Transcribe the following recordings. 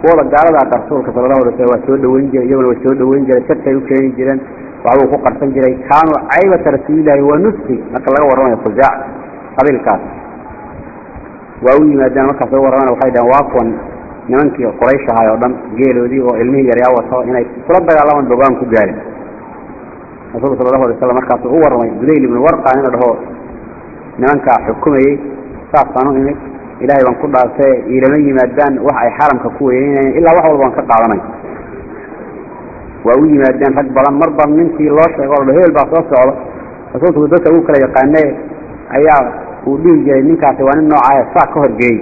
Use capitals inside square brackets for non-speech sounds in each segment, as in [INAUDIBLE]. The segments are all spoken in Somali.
kuwada gaalada rasuulka sala allahu alay waa soo dhaweyn jiray iyaguna waa soo dhaweyn jiray sirtay u keeni jireen waxbuu ku qarsan jiray kaanuu caybata rasuulillahi waa nufsi marka laga warramayo khusaac qabiilkaas. Waa u yimaadeen markaas laga warramana waxay dhaheen waa kuwan nimankii quraysh ahay oo dhan geeloodii oo ilmihii yaryaa wato inay kula dagaalamaan bogaan ku gaarin. Rasuulka sala allahu alay slam markaasuu u warramay budayl ibnu warqa ina dhaho nimankaa xukumayey saasaan u imid ilaahay baan ku dhaartay ilama yimaadaan wax ay xaramka ku weyneynayeen ilaa wax walba aan ka qaadanay. Waa u yimaadeen rag badan marba ninkii loo sheego o hebel baa soo socda rasuulku dadka uu kala yaqaane ayaa uu dhihi jiray ninkaasi waa nin noocaaya saa ka horgeeyey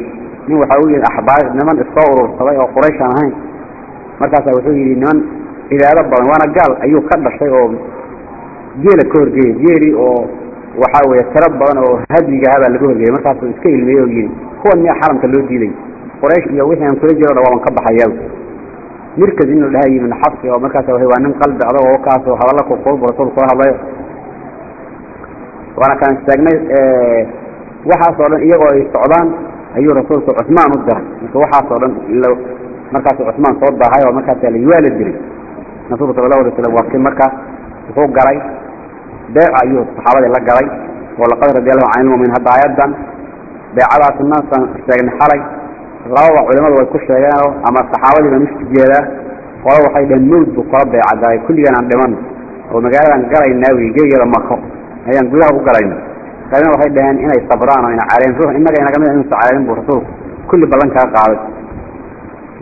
nin waxaa u yidhi axbaar niman isoo urursaday oo quraysh aan ahayn. Markaasaa wuxuu yidhi niman cibaado badan waana gaal ayuu ka dhashay oo geela ka horgeeyey geeli oo waxaa weeye tiro badan oo hadyigaha baa laga horgeeyey markaasuu iska ilmeeyey oo yidhi kuwan miyaa xaramka loo diiday. Quraysh iyo wixii aan kula jiro dha waaban ka baxayaa mirkas inuu dhaha yimid xabsi oo markaas waa nin qalbi adag oo kaasoo hadalla kuqulbu rasuul kula hadlayo. Waana kaan istaagnay waxaasoo dhan iyagoo ay socdaan ayuu rasuulku cusmaan u diray. Marka waxaasoo dhan markaasuu cusmaan soo daahay oo markaas la waa la diray. Rasuulku sala allahu alay slam waa kii markaas wuxuu galay beeca ayuu saxaabadii la galay. Oo laqad radi allahu can ilmumin hadda aayaddan beecadaasna saan sheegnay xalay lababa culimadu way ku sheegeenoo ama saxaabadii baan usi jeedaa qolo waxay dhaheen mawd buu kula beeca galay kulligan aan dhiman oo magaaladan galaynaa geegeeda mako ayaan gudaha u galayna qaybna waxay dhaheen inay sabraan oo ina caleen ruux innaga inaga mid inuusa caleelin buu rasuulku kulli ballan kaga qaaday.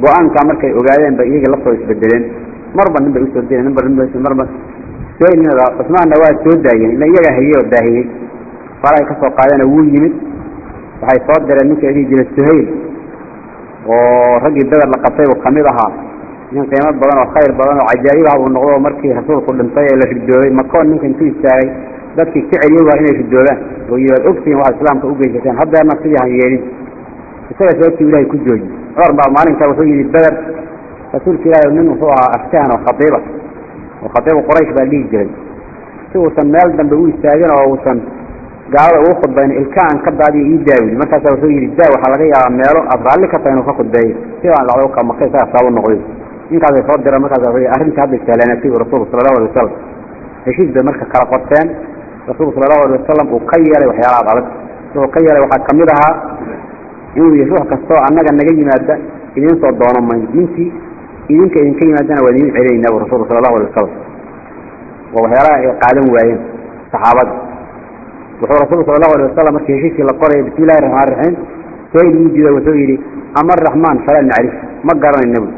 Go'aankaa markay ogaadeen bay iyagii la soo isbedeleen. Marba nin bay u soo deen ninba nin marba cusmaanna waa soo daayeen ila iyagaa hayey oo daahiyey farahay ka soo wuu yimid waxay soo direen ninka dhihi jiray suhayl oo raggii beder la qabtay buu ka mid ahaa. Nin qiimo badan oo khayr badan oo cajaa'ib ah buu noqdo markii rasuulku dhintay ee la ridoobay makoon ninka intuu istaagay dadkii ka celiyey waa inay ridoobaan oo yihi waad ogtihiin waxaad islaamka u geysateen haddeerna sidii han yeelin. Isaga sababtii ilahay ku jooji. Cumar baa maalinkaa wuxuu yidhi beder rasuulka ilaahi nin wuxuu ahaa aftahan oo khadiiba oo khadiibu quraysh baa dhihi jiray. Si uusan meel dambe u istaagin oo uusan gaalada ugu khudbayn ilka aan ka daadiyo ii daawi markaasa wuxuu yidhi daa waxaa laga yaabaa meelo aad raalli ka tahay inuu ka khudbeeyo si aan dhacdo ka maka isaga saabu noqday. Ninkaasay soo direen markaasa wuxuu yidhi arrinta hadda sahlaanaatay uu rasuulku sala allahu alay wasalam heshiis bay marka kala qorteen. Rasuulku sala allahu alay wasalam uu ka yeelay waxyaalaha ad adag. Wuxuu ka yeelay waxaa ka mid ahaa inuu yihi ruux kastoo annaga naga yimaada idiin soo doono mayno ninkii idinka idinka yimaadana waa idiin celinayna bu rasuulku sala allahu alay wasalam waa waxyaalaha ay qaadan waayeen saxaabada wuxuu rasuulku sala allahu alay wasalam markii heshiiskii la qorayay bismi illahi raxmaan raxiim sayid wuu diiday wuxuu yidhi ama araxmaan falaa nacrif ma garanayna bu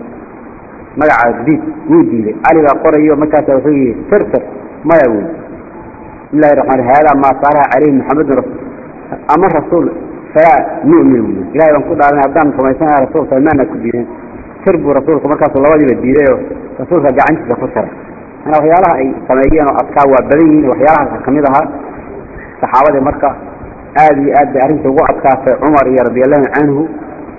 magaca diid wuu diiday. Cali baa qorayo markaasa wuxuu yidhi sirtir maya wy bismi illahi raxmaan haadaa maa saalaha calayhi maxamedun ama rasuul falaa nu'min wy ilahay baan ku dhaaranay haddaan rumaysanaha rasuulka maana ku diideen sir buu rasuulku markaasuu labadiiba diiday oo rasuulka gacantiisa ku siray mana waxyaalaha ay sameeyeen oo adkaa waa badan yihiin waxyaalahaas ka mid ahaa saxaabadii marka aada iyo aad bay arrinta ugu adkaatay cumar iyo radiallahu canhu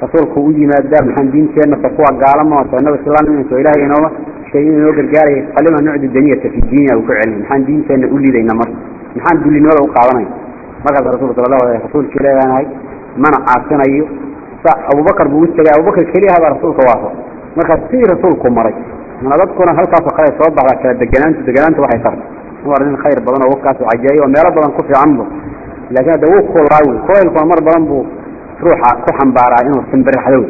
rasuulku u yimaadaa maxaan diinteenna se kuwa gaalama se nabi islaam so ilahay inooma sheegin inoo gargaaraya falima nucdi daniyata fi diiniya uu ku celin maxaan diinteenna u lidayna marka maxaan dulinimada u qaadanay. Markaas rasulku sala allahu alay rasuulka ilaahay mana caasinayo sa abubakar buu u tegay. Abubakar keliyaha baa rasuulka waaso markaas sidii rasuulku maray. Dadkuna halkaasoo kale soo baxdaa kala deganaantu deganaanta waxay tarta war nin khayr badan oo wakaas cajaayay oo meelo badan ku fiican bu laakiin hadda wuu kulaawi kulaylkuna mar badan buu ruuxa ku xambaaraa inuu simbirixdow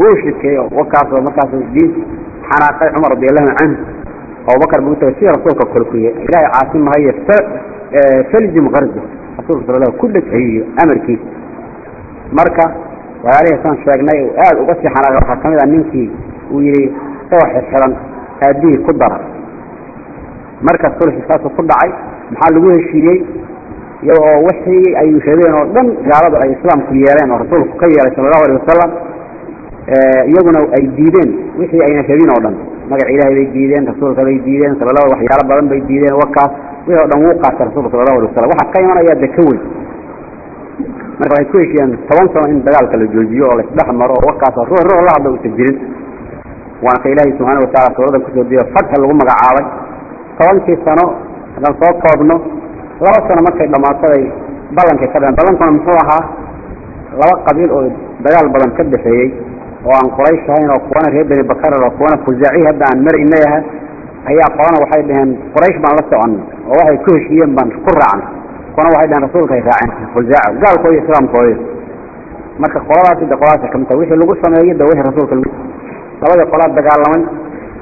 wuu shikeeyo wakaasoo markaas diin xanaaqay cumar radiallahu canhu abubakar buu tagay sida rasuulka kolkuye ilaahay caasim mahaye faljim kardi rasuulka sal ku dheghayiyo amarkiisa. Marka waxyaalihii saan sheegnay aada uga sii xanaaqay. Waxaa ka mid ah ninkii uu yihi isagoo xirxiran aabihii ku dara markaas sulxi saasuu ku dhacay maxaa lagu heshiiyey? Iyaga oo wixii ay rabeen oo dhan gaaladu ay islaamku yeeleen oo rasuulku ka yeelay sala allahu alay wasalam iyaguna ay diideen. Wixii ayna rabin oo dhan. Magaca ilaahay bay diideen rasuulka bay diideen sala lahu waxyaalo badan bay diideen wakaas. Wixii o dhan wuu qaatay rasulka sala allahu alay wasalam waxaa ka imanaya de ka weyn. Marka waxay ku heshiiyeen toban sano in dagaalka la joojiyo oo laisdhex maro oo wakaas ruux ruux la hadla uusan jirin. Waana ka ilaahay subxaana wataala suuradan ku soo diyo fatxa lagu magacaabay tobankii sano haddaan soo koobno laba sano markay dhammaataday ballankay ka dheen ballankuna muxuu ahaa laba qabiil oo dagaal badan ka dhaxeeyey oo aan quraysh ahayn oo kuwana reer beni bakarar ah, oo kuwana khuzaaci hadda aan mar inayaha ayaa qolana waxay dhaheen quraysh baan la soconnay oo waxay ku heshiiyeen baan ku raacnay. Kuwana waxay dhaheen rasuulkaay raaceen khuzaaca gaalkooda islaamkooda marka qoladaasi de qoladaasi ka midta ah, wixii lagu sameeyo de wixii rasuulka labadii qolaa dagaalamay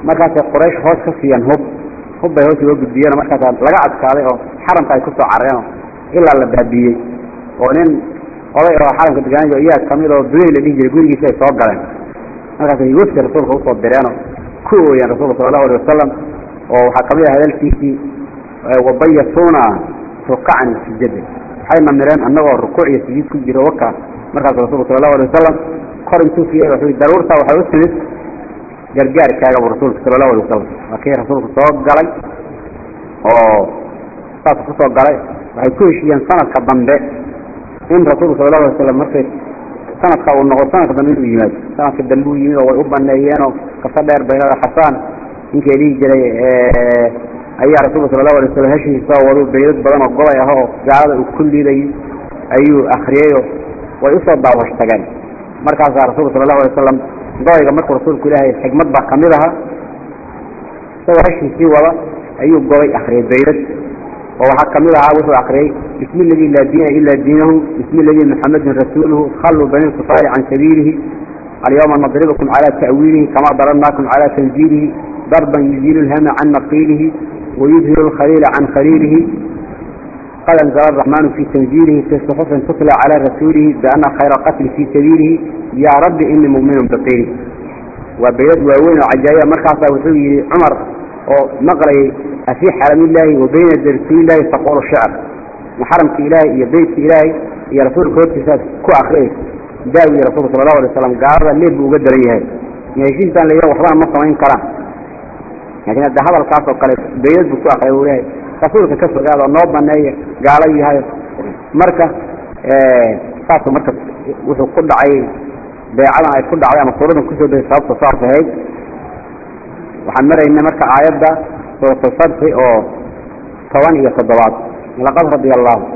markaasay quraysh hoos ka siiyeen hub hub hoos uga gudbiyeen markaas laga adkaaday oo xaramka ay ku soo careen ilaa la baabiyay oo nin oday oo xaramka deegaanka iyaa ka mid oo duray la dhigay gurigiisa ay soo galeen. Markaas ay wafdi rasuulka u soo direen ku ooyeen rasuulka sallallahu alayhi wasallam oo waxa ka mid ah hadalkiisii wabayatuna ruqan sujud waxayna mireen annagoo rukuuc iyo sujud ku jiro waka markaas rasuulka sallallahu alayhi wasallam kor intuu fiiray wuxuu daruurta waxa u timid gargaarkaaga rasuulka sallallahu alayhi wasallam wakii rasuulku soo galay oo saas ku soo galay. Waxay ku heshiiyeen sanadka dambe in rasuulka sallallahu alayhi wasallam markay sanadka uu noqdo sanadka dambe inuu yimaado. Sanadka dambe uu yimid oo way u baneeyeen oo kasa dheer baylada xasaan ninkii dhihi jiray ayaa rasuulka sallallahu alayhi wasallam heshiisa wado baylad badan oo golay ah oo gaalada uu ku liidayay ayuu akhriyay way u soo daawash tageen markaasaa rasuulka sala allahu alay wasalam gobayga markuu rasuulku ilaahay xigmad baa ka mid aha isagoo heshiisii wada ayuu gobay akriyay bayrad oo waxaa ka mid ahaa wuxuu akriyay bismi alladii laa diina ilaa diinahu bismi alladii muxamedin rasuuluhu khalluu bani lkufaari can sabiilihi alyawma nadribukum calaa ta'wiilihi kamaa darabnaakum calaa tanziilihi darban yuziilu lhama can naqiilihi wayudhiru lkhaliila can khaliilihi قد أنزل الرحمن في تنزيله في صحف تطلع على رسوله بأن خير قتل في سبيله يا رب إني مؤمن بقيل وبيد واوين وعجاية مركزة وحوي عمر ونقري أفي حرم الله وبين رسول الله تقول الشعر محرم إلهي يا بيت إلهي يا رسول كوت كو أخريه داوي رسول صلى الله عليه وسلم قال اللي بوقدر إياه يشين كان ليه وحرام مصر كلام لكن هذا هذا القاس وقال بيد بكو أخريه رسولك كفر قال النوب من أي قال أي هاي مركة صارت مركة وش كل عي بيع أنا كل عي مصورين وكسر ده صارت صارت هيك وحنمر إن مركة عيب ده صارت صارت في أو ثواني صدوات لقد رضي الله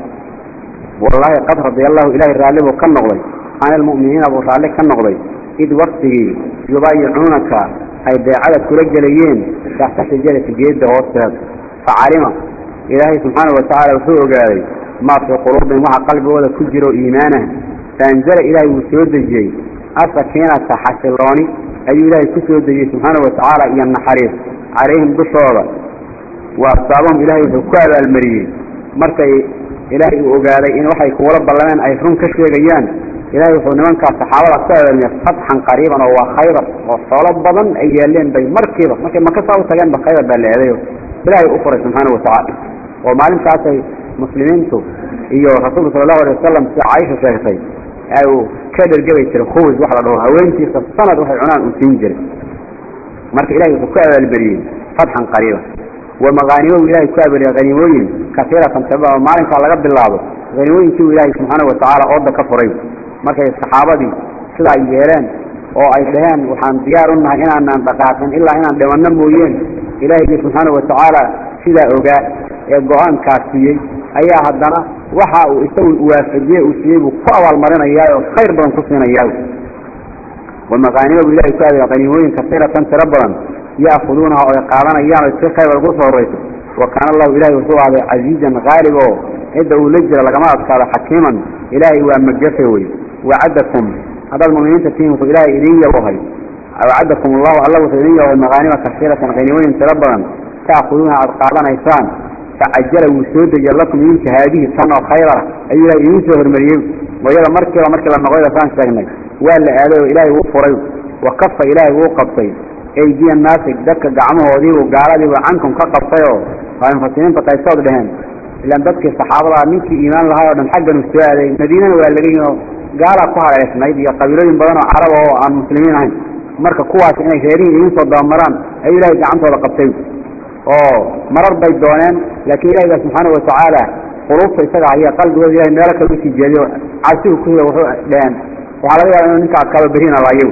والله قد رضي الله إله الرالب وكان نغضي عن المؤمنين أبو صالح كان نغضي إذ وقته يبايعونك أي بيعالك رجليين تحت تحت الجلس الجيد ده وقتها فعلمه ilaahay subxaana watacaala wuxuu ogaaday maa fii quluubihim waxa qalbigooda ku jiro iimaanah faanzala ilaahay wuu soo dejiyey. Asakiinata xasilooni ayuu ilaahay ku soo dejiyey subxaana watacaala iyo naxariis. Calayhim dushooda. Wa asaabahum ilaahay wuxuu ku abaalmariyey. Markay ilaahay uu ogaaday in waxay kuwala ballameen ay run ka sheegayaan ilaahay wuxuu nimankaas saxaabada ku abaalmariyey fatxan qariiban oo waa khaybar oo xoolo badan ay yeeleen bay markiiba markay makasaa u tageenba khaybar baa la eedayo. Ilaahay u furay subxaana watacaala oo maalintaasay muslimiintu iyo rasuulku sala allahu alay wasalam sida caaisha sheegtay ay ka dhergebay jiray khuwis wax la dhaho haweentiisa sanad waxay cunaan uu siin jiray. Marka ilahay wuxuu ku abaalberiyey fatxan qariiba. Wa maqaanimow ilahay ku abaaliyey haniimooyin kasiiratan taba maalinkaa laga bilaabo haniimooyinkii ilaahay subxaana watacaala ooda ka furay. Markay saxaabadii sida yeeleen oo ay dhaheen waxaan diyaar u nahay inaanaan dhaqaaqin ilaa inaan dhimanno mooyeen. Ilaahaygi subxaana watacaala sidaa ogaa ee go'aankaas siiyey ayaa haddana waxa uu isagu waafajiyey uu siiyey buu ku abaalmarinayaa oo khayr badan ku siinayaa wamaqaanimabu ilahay ku aadaya qaniimooyin kasiiratan tiro badan ya'khuduunaha oo ay qaadanayaan oo si khayr ugu soo horeyso wa kaana allahu ilahay wuxuu ahday casiizan qaalib oo cidda uu la jira lagama adkaado xakiiman. Ilaahay waa magafe wey. Wacadakum haddaad muminiinta tihiin wuxuu ilaahay badan facajala wuu soo dejiya lakum idinka haadihi tan oo khayr ah ayuu ilahay idin soo hormariyey. Wayada markiiba markii la noqoyda saan sheegnay. Waa la aaday oo ilaahay wuu furay. Wa kafa ilaahay wuu qabtay. Aydiya naasi dadka gacmahoodiibuu gaaladiibuu cankum ka qabtay oo waa mufasiriinta qaysood dheheen ilaan oo marar bay dooneen laakiin ilahay baa subxaana watacaala quluubta isaga haya qalbigooda ilahay meelo kale u sii jeediyo. Cabsigu ku wuxuu dheheen waxaa laga yaaba inuu ninka adkaado berina laayo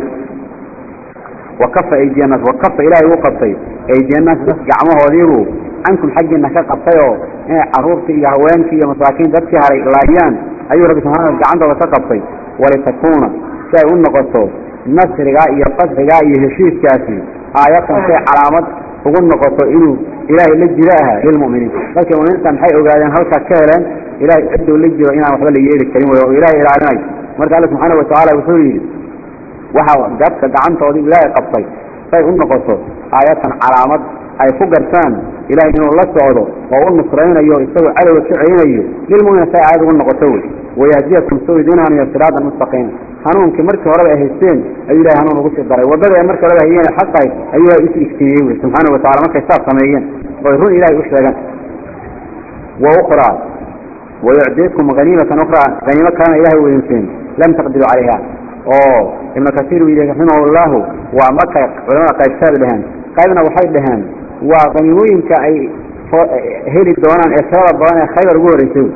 wakafa aydiyanas wakafa ilaahay uu qabtay. Aydiyanas gacmahoodiibuu cankum xaggiina ka qabtay oo inay caruurtii iyo haweenkii iyo masaakiin dadkii haray laayaan ayuu rabbi subxana gacantooda ka qabtay. Walitakuuna si ay u noqoto nasrigaa iyo fadxigaa iyo heshiiskaasi aayatan say calaamad وقلنا قطع إنه إلهي اللي جلاها للمؤمنين بل كما ينسان حيء وقالين هل تكالا إلهي أدو اللي جلاها إنه محبا لي إيه الكريم وإلهي العلمي مرد الله سبحانه وتعالى وسوريه وحاوة جابتك عن طريق لا يقبطي فهي قلنا قطع آياتا علامات ay ku gartaan. Ilahay inuu la socdo oo u nusraynayo isagoo cadowga ka celinayo lilmu'miniin say aayad ugu noqoto wey. Wayahdiyakum soo idiin hanuya siraatan mustaqiima hanuunkii markii horeba ay haysteen ayuu ilahay hanuun ugu sii daray. Waddada ay markii horeba hayeen xaqahay ayuu ilahay usi iftiimiyey wey. Subxaana watacala markay saas sameeyeen oy run ilahay u sheegaan. Wa ukraa wayucdiikum haniimatan ukraa haniimo kalena ilahay u idinsiin lam taqdiruu calayha oo ibnu kasiir uu yidhi raximah llahu waa markay culamada qaybtaada dheheen qaybna waxay dhaheen waa haniimooyinka ay heli doonaan ee tirada badan ee khaybar ugu horreysay.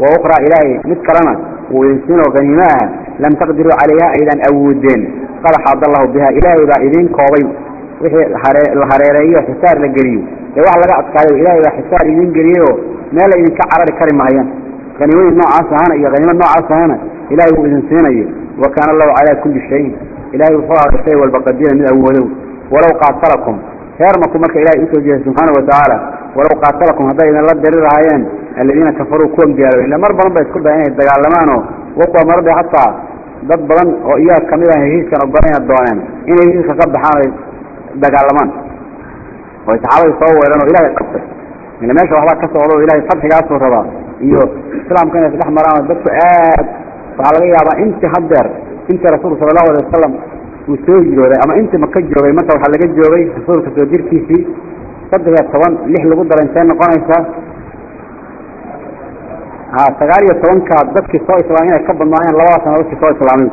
Wa ukraa ilaahay mid kalena uu idinsiinoo haniimo ah lam taqdiruu calayha aydan awoodeen. Qad xaada allahu biha ilaahay baa idiin koobay. Wixii la hareereeyo xisaar la geliyo. Ee wax laga adkaayo ilaahay baa xisaar idiin geliyeyoo meel idinka carari kari maayaan. Haniimooyin noocaas ahana iyo haniimo noocaas ahana ilaahay wuu idin siinayo. Wa kaana allahu calaa kulli shayin ilahay wuxuu ahay shay walba qadira mid awoodow. Walow qaatalakum reermaku marka ilahay u soo jeeday subxaana watacaala walow qaatalakum hadday idinla diri lahaayeen aladiina kafaruu kuwan gaaloy illa mar badan ba isku daya inay dagaalamaanoo wakuwa marada hataa dad badan oo iyaga ka mid ah heshiiskan ogolayna dooneen inay heshiiska ka baxaan ay dagaalamaan. Oy saxaabadii soo weereen oo ilahay qabtay. Ila meesha waxbaa ka socda oo ilahay fadxigaasuu rabaa. Iyo islaamka inay isdhex maraan dadku aad waxaa laga yaabaa intii haddeer intii rasuulku sala allahu alay wasalam uu soo hijrooday ama intii maka joogay marka waxaa laga joogay rasuulka soo jirkiisii. Saddex iyo toban lix lagu dara intee noqonaysaa ha sagaal iyo tobankaa dadkii soo islaamay inay ka badnaayeen labada sana dadkii soo islaamay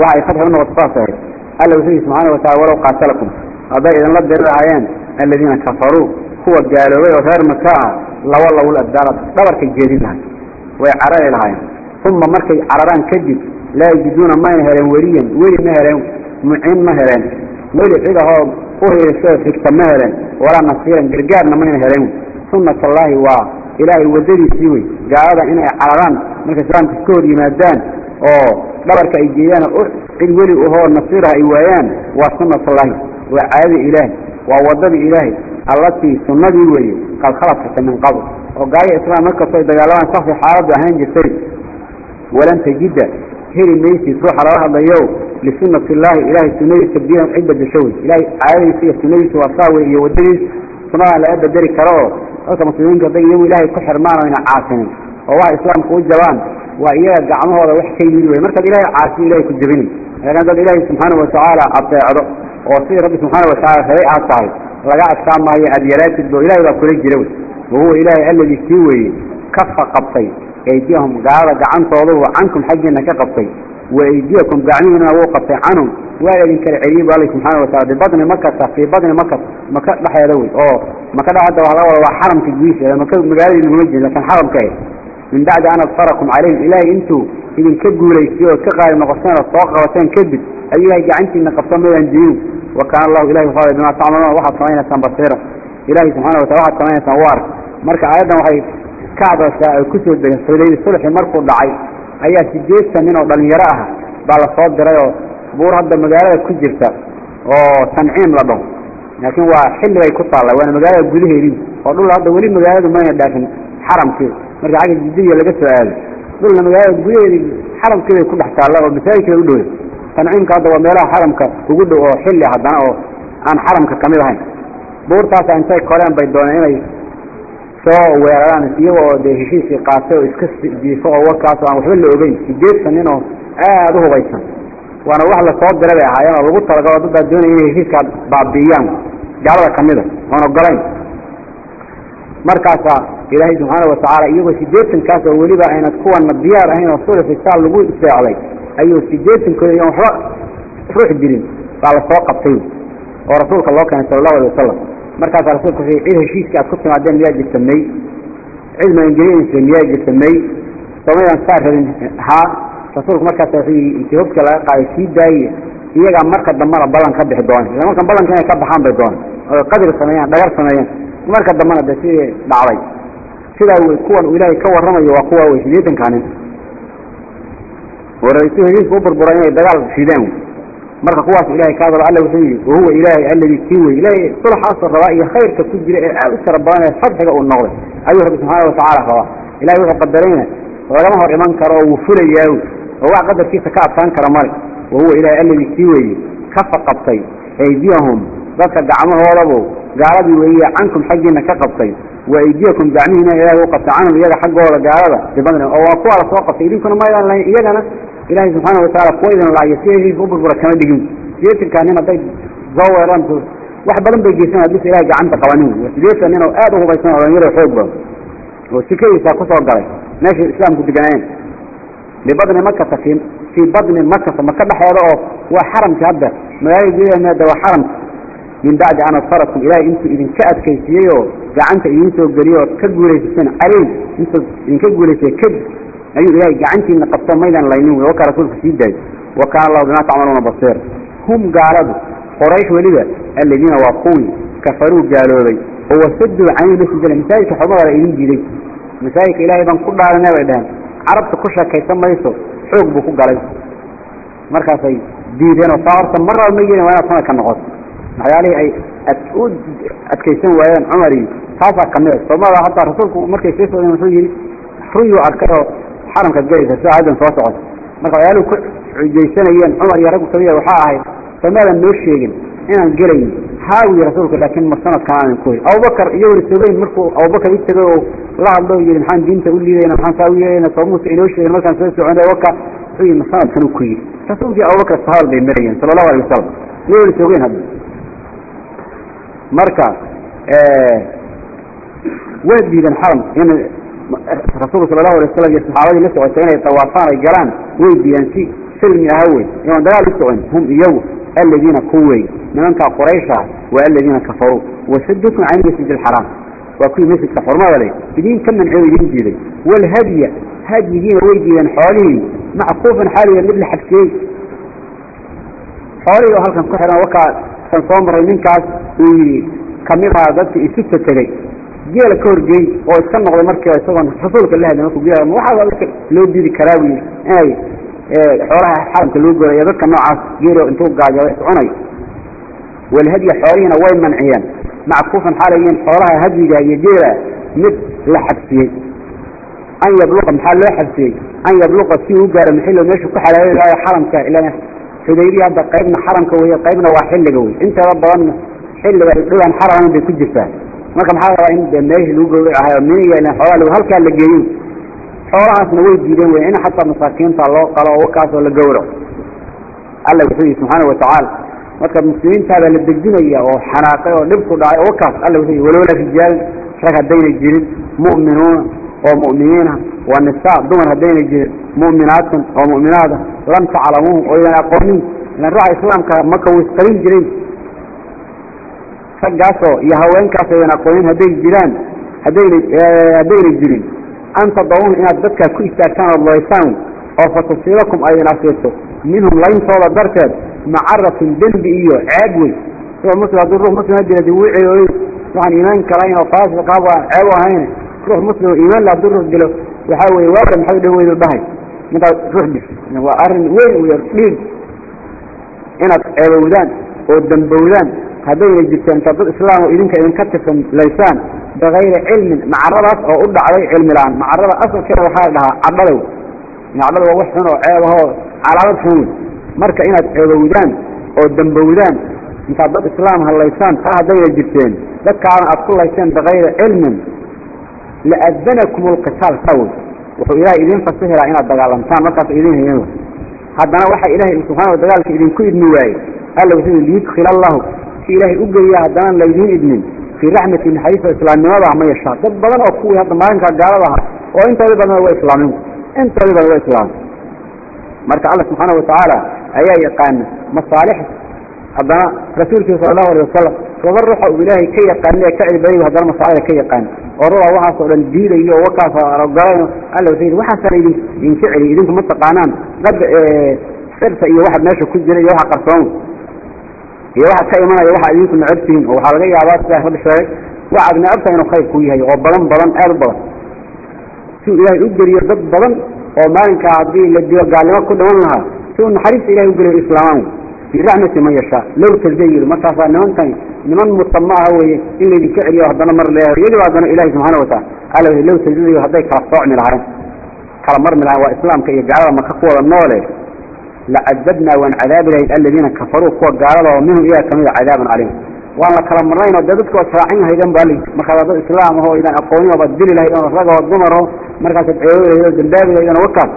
waxa ay fadxi u noqoto saas ahayd alla wuxuu yihi subxaana watacala walow qaatalakum. Hadday idinla diri lahaayeen aladiina kafaruu kuwa gaaloobay oo reer maka ah laba lawul addaala dhabarka jeedin lahay way carari lahaayeen. Uma markay cararaan kadib laa yajiduuna mayna heleen weliyan weli ma heleen muciin ma heleen. Weli cid ahoo u hiirsoo xigta ma heleen walaa nasiiran gargaarna mayna heleen. Sunnat allaahi waa ilaahay waddadiisii wey gaalada inay cararaan markay islaamka iska hor yimaadaan oo dhabarka ay jeedaan oo cid weli uhoo nasiiraha ay waayaan waa sunnat allaahi waa caadadii ilaahay waa waddadii ilaahay allatii sunnadii weeye qad khalafata min qabl. Oo gaalya islaam markastoo ay dagaalamaan saasay xaaladdu ahaan jirtay. Walan tajida heli maysid ruuxa lala hadlayo lisunati illaahi ilahay sunadiisa tabdiilan cid bedesho wey ilahay caadadiisa iyo sunadiisa waa saa wey iyo waddadiis sunadan laga bedeli karo. Oo dadka muslimiinta hadday iyagu ilaahay ku xirmaan oyna caasinin oo waxa islaamka u jabaan waa iyaga gacmahooda wax ka yimid wey markaad ilahay caasiyo ilahay ku jebinay laakiin dad ilaahay subxaana watacaala adeecdo oo sidii rabbi subxaana watacaala rabay aad tahay laga adkaa maayo aad yaraatid bo ilahay baa kula jira wey wahuwa ilaahay alladii kii weeye kafa qabtay aydiyahum gaalada gacantoodu cankum xaggiina ka qabtay wa aydiyakum gacmihiinana wuu qabtay canhum waa idin kala celiyey bu alla subxaana watacala bibadni makata fii badni makat maka dhexeeda wey oo maka dhex hadda laga wada xaramka gudihiisa maka magaaladii laguma jeed laakiin xaramka eh min bacdi an adfarakum calayhim ilaahay intuu idinka guulaysiyo ood ka qaali noqoteen oo soo qabateen kadib ayuu ilahay gacantiina qabto maydaan jirin wa kaana allahu ilahi wuxuu bimaa tacmaluuna waxaad samaynaysaan basiira ilahay subxana watala waxaad samaynaysaan u ark marka aayaddan waxay ka hadashaa ay ku soo degeen xulayl sulxi markuu dhacay ayaa sideetan nin oo dhalinyaro ah baa la soo diray oo buur hadda magaalada ku jirta oo tanciim la dhaho laakiin waa xilli bay ku taalla waana magaalada gudaheedii oo dhul hadda weli magaaladu mayna dhaafin xaramkii. Marka xagga jidiya laga soo aaday dhulna magaalada gudaheedii xaramkii bay ku dhex taalla oo masaajidka u dhowey tanciimka hadda waa meelaha xaramka ugu dhow oo xilli haddana oo aan xaramka ka mid ahayn. Buurtaasa intay koreen bay dooneen inay soo weeraraan iyaga oo dee heshiiskii qaatay oo iska jiifo oo warkaas aan waxba la ogeyn sideetan nin oo aada u hubaysan. Waana wax la soo diray bay ahaayeen oo lagu talagalo dadbaa doonaya inay heshiiskaa baabi'iyaan gaalada kamida oon ogolayn markaasaa ilaahay subxaana watacaala iyagoo sideetankaas oo weliba ayna kuwana diyaar ahayn oo sulxi saa lagu seecday ayuu sideetankooda iyoon waxba ruux dilin baa la soo qabtay oo rasuulka loo keenay sala allahu alay wasalam markaasaa rasulka wuxuu cid heshiiska aad ku timaadeen miyaa jirta may cid maangelinaysa miyaa jirta may somaydaan saa rabin haa rasuulku markaas wuxuu yidhi intii hobka laga qaaday sii daaye. Iyagaa marka dambena ballan ka bixi doona ila markan ballanka inay ka baxaan bay doona oo qadri sameeyaan dhagar sameeyaan. Marka dambena de sidii dhacday. Sidaa kuwan uu ilaahay ka warramayo waa kuwa wey marka kuwaas ilahay ka hadal alla wuxuu yidhi wahuwa ilaahay alladii kii wey ilahay sulxaas rabaa iyo khayrka ku jira ee aad u tira badan ee fadxiga uu noqday. Ayuu rabbi subxaana watacaala rabaa. Ilahay wuxuu qadarayna lagama hor iman karo oo wuu fulayaa oo wax qadarkiisa ka adkaan kara male wahuwa ilaahay alladii kii weeye kafa qabtay aydiyahum dadka gacmahoodabu gaaladii weeye cankum xaggiina ka qabtay. Waaydiyakum gacmihiina ilaahay u qabtay canhum iyaga xaggooda gaalada bibadrin oo waa kuwa la soo qabtay. Idinkuna maydaan lahayn iyagana ilaahay subxaana watacaala kuwa idin laaya si heliisa u burbura kama dhigin. Sideetankaa nin hadday soo weeraan wax badan bay geysanaa bis ilahay gacanta qabanin. Sideetan ninoo aad u hubaysan oo dhalinyaro xoog badan. Oo sikadiisaa ku soo galay. Meeshay islaamku deganaayeen. Bibadni makata fii fii badni makata maka dhexeeda oo waa xaramka hadda. Magaalada gudaha waa xaramka min bacdi an asfarakum ilaahay intuu idinka adkaysiiyey oo gacanta idiin soo geliyo ood ka guulaysaseen caliil intuu idinka guulaysay kadib ayuu ilaahay gacantiina qabto maydaan laynin wakaa rasuulku sii daayo wa kaana allahu bimaa tacmaluuna basiir hum gaaladu qoraysh weliba alladiina waa kuwii kafaruu gaaloobay oo wasaduu cani lmasjidana masaajidka xubnahooda idin diiday masaajidka ilaahay baan ku dhaaranaa bay dhaheen carabta ku sheekaysan mayso xoog buu ku galay. Markaasay diideen oo saa horta marnaba ma yeelin waa inaad sanadka noqoto. Waxyaalihii ay ad u adkaysan waayeen cumar iyo taasaa ka mid ah. a soomada hadda rasuulku markay sii socdeen wuxuu yidhi ruyuu arkay oo xaramkaad geli karta aayadan soo socota marka waxyaaluhu ku xujaysanayeen cumar iyo raggu kamida waxaa ahayd samaadan noo sheegin inaan gelayn. Haawiyi rasuulka laakiin mar sanadkan aanan ku hoy abubakar iyo warsogeyn markuu abubakar u oo la hadlo yidhi maxaan diinta u liidayna maxaan saa u yeelayna soo muusa inoo sheegin markaan soo soconay waka wuxuu yidhi mar sanadkan u ku yidhi rasuulkii abubakar sahabal bay marayeen sala allahu alay wasalam iyo warsogeyn hadda. Marka waa diidan xaram in rasuulka sal allahu alay waslam iyo saxaabadii la socotay inay dawaafaan ay galaan way diideen si silmi aha wey inaan dagaal u socon hum iyagu aladiina ku wey nimankaa qurayshaa ah, waa aladiina kafaruu wasaddukum can ilmasjid alxaraam waa kuwii masjidka xurmada leh idinka manciyoo idin diiday. Walhadya hadyigiina way diideen xoolihii mackuufan xaaliya mid la xadkeeyey xoolihii oo halkan ku xihan wakaa san soo marray ninkaas uu yidhi kamidaa ah dadka isu tategey geela ka horgeey oo iska noqday markii isagoon rasuulka la hadlay markuu geela waxa loo diidi karaa wiil inay xoolaha xaramka loo gooyo dadka noocaas geelo intuu gaajado cunay wal hadiya xoolihina way manciyeen mackuufan xaalayin xoolaha hadiga iyo geela mid la xabsiyey an yabluqa maxaa loo xabsiyey an yabluqa si uu gaaro maxillo meesha ku xalaalay xaramka ilaa xudaybiya hadda qaybna xaramka weeye qaybna waa xilliga wey inteeda badan xilliga dhibaan xaraman bay ku jirtaa marka maxaa rabaa in meeshii lagu gowracayo min yeelan xoolaha lagu halkaa la geeyo xoolahaasna way diideen wey in xataa masaakiinta loo qalo oo wakaasoo la gowraco alla wuxuu yihi subxaana watacaala marka muslimiintaada la dejinaya oo xanaaqay oo dhib dhacay oo wakaas alla wuxuu yihi walowla rijaal rag haddayna jirin mu'minuuna oo mu'miniina waa nisaa dumar haddayna jirin mu'minaatan oo mu'minaada lam taclamuuhum oo idan aqoonin ilan ruuxa islaamka maka way isqabin jireen raggaasoo iyo haweenkaas aydan aqoonin hadday jiraan haddayna haddayna jirin. An tadawun inaad dadkaa ku istaagtaan ood laysaan oo fatusiibakum aydin asiirto minhum layntooda darteed macaratin dembi iyo ceeb wey ruux muslim hadduu ruux muslim jira dib uu ceeyoy waxaan iimaan kalayn oo faasiq waa ceeb ahayn. Ruux muslim oo iimaan la hadduu ruux dilo waxaa weeye waara maxay dhan weydu dhahay? Markaad ruux dis waa arrin weyn yar dhiig. Inaad ceebowdaan oo dambowdaan haddayna jirteen ta dad islaam oo idinka idinka tirsan laysaan bikayri cilmin macaradaas oo u dhacday cilmi la'aan macarada asalkeeda waxaa dhahaa cadhadow. Cadhada waa wax xun oo ceeb ahoo calaamad xun marka inaad ceebowdaan oo dambowdaan intaad dad islaam halaysaan taa haddayna jirteen dadkaana aad ku layseen bikayri cilmin laadanakum alqitaal sawy wuxuu ilaahay idiin fasihilaa inaad dagaalamtaan markaas idin hayen haddana waxa ilaahay subxana dagaalka idinku idmi waaye alla wuxuu liyudkhil allahu ilaahay u geliya haddana laydiin idmin fii raxmati naxariista islaamnimada ma yashaa dad badan oo kuwii hadda maalinkaa gaalada ahaa oo intoodii badan waa islaamin intoodii badan waa islaamin marka alla subxaana watacaala ayaa yaqaana masaalix haddana rasuulkiisa sala allahu alay wasalam ruba ruuxa uu ilaahay ka yaqaana ee ka cilbaday haddana masaalixda ka yaqaan. Oo ruuxa waxaas dhan diidayo oo wakaas ogolayn alla wuxuu yidhi waxaasana idin idinka celiy idinku ma taqaanaan. Qadda sirta iyo waxa meesha ku jira iyo waxa qarsoon iyo waxa ka imanaya waxa idinku necabtihiin oo waxaa laga yaabaa sidaa rabbi sheegay waxaad necabtahay inuu khayr ku yahay oo badan badan aad u badan. Si uu ilaahay u geliyo dad badan oo maalinkaa haddii la dilo gaalnimo ku dhiman lahaa si uu naxariista ilahay u geliyo islaamaan biracmati man yashaa low tazayil markaasaa nimankani niman muta ma aha weye in laydinka celiyo haddana mar leeyahay iyadiba haddana ilahi subxaana wataala alla low tazayil hadday kala soocmi lahayn. Kala marmi lahayn waa islaamka iyo gaalada maka ku wada noole lacadabnaa waan cadaabi lahayn aladiina kafaruu kuwa gaalada oo minhum iyaga kamida cadaaban caliim waan la kala marnayn oo dee dadka waad raacin lahaydeen ba markaad dad islaam aho idan aqoonin baad dili lahayd oo rag oo dumar oo markaasaad ceebi lahayd oo dambaabi lahayd oo wakaas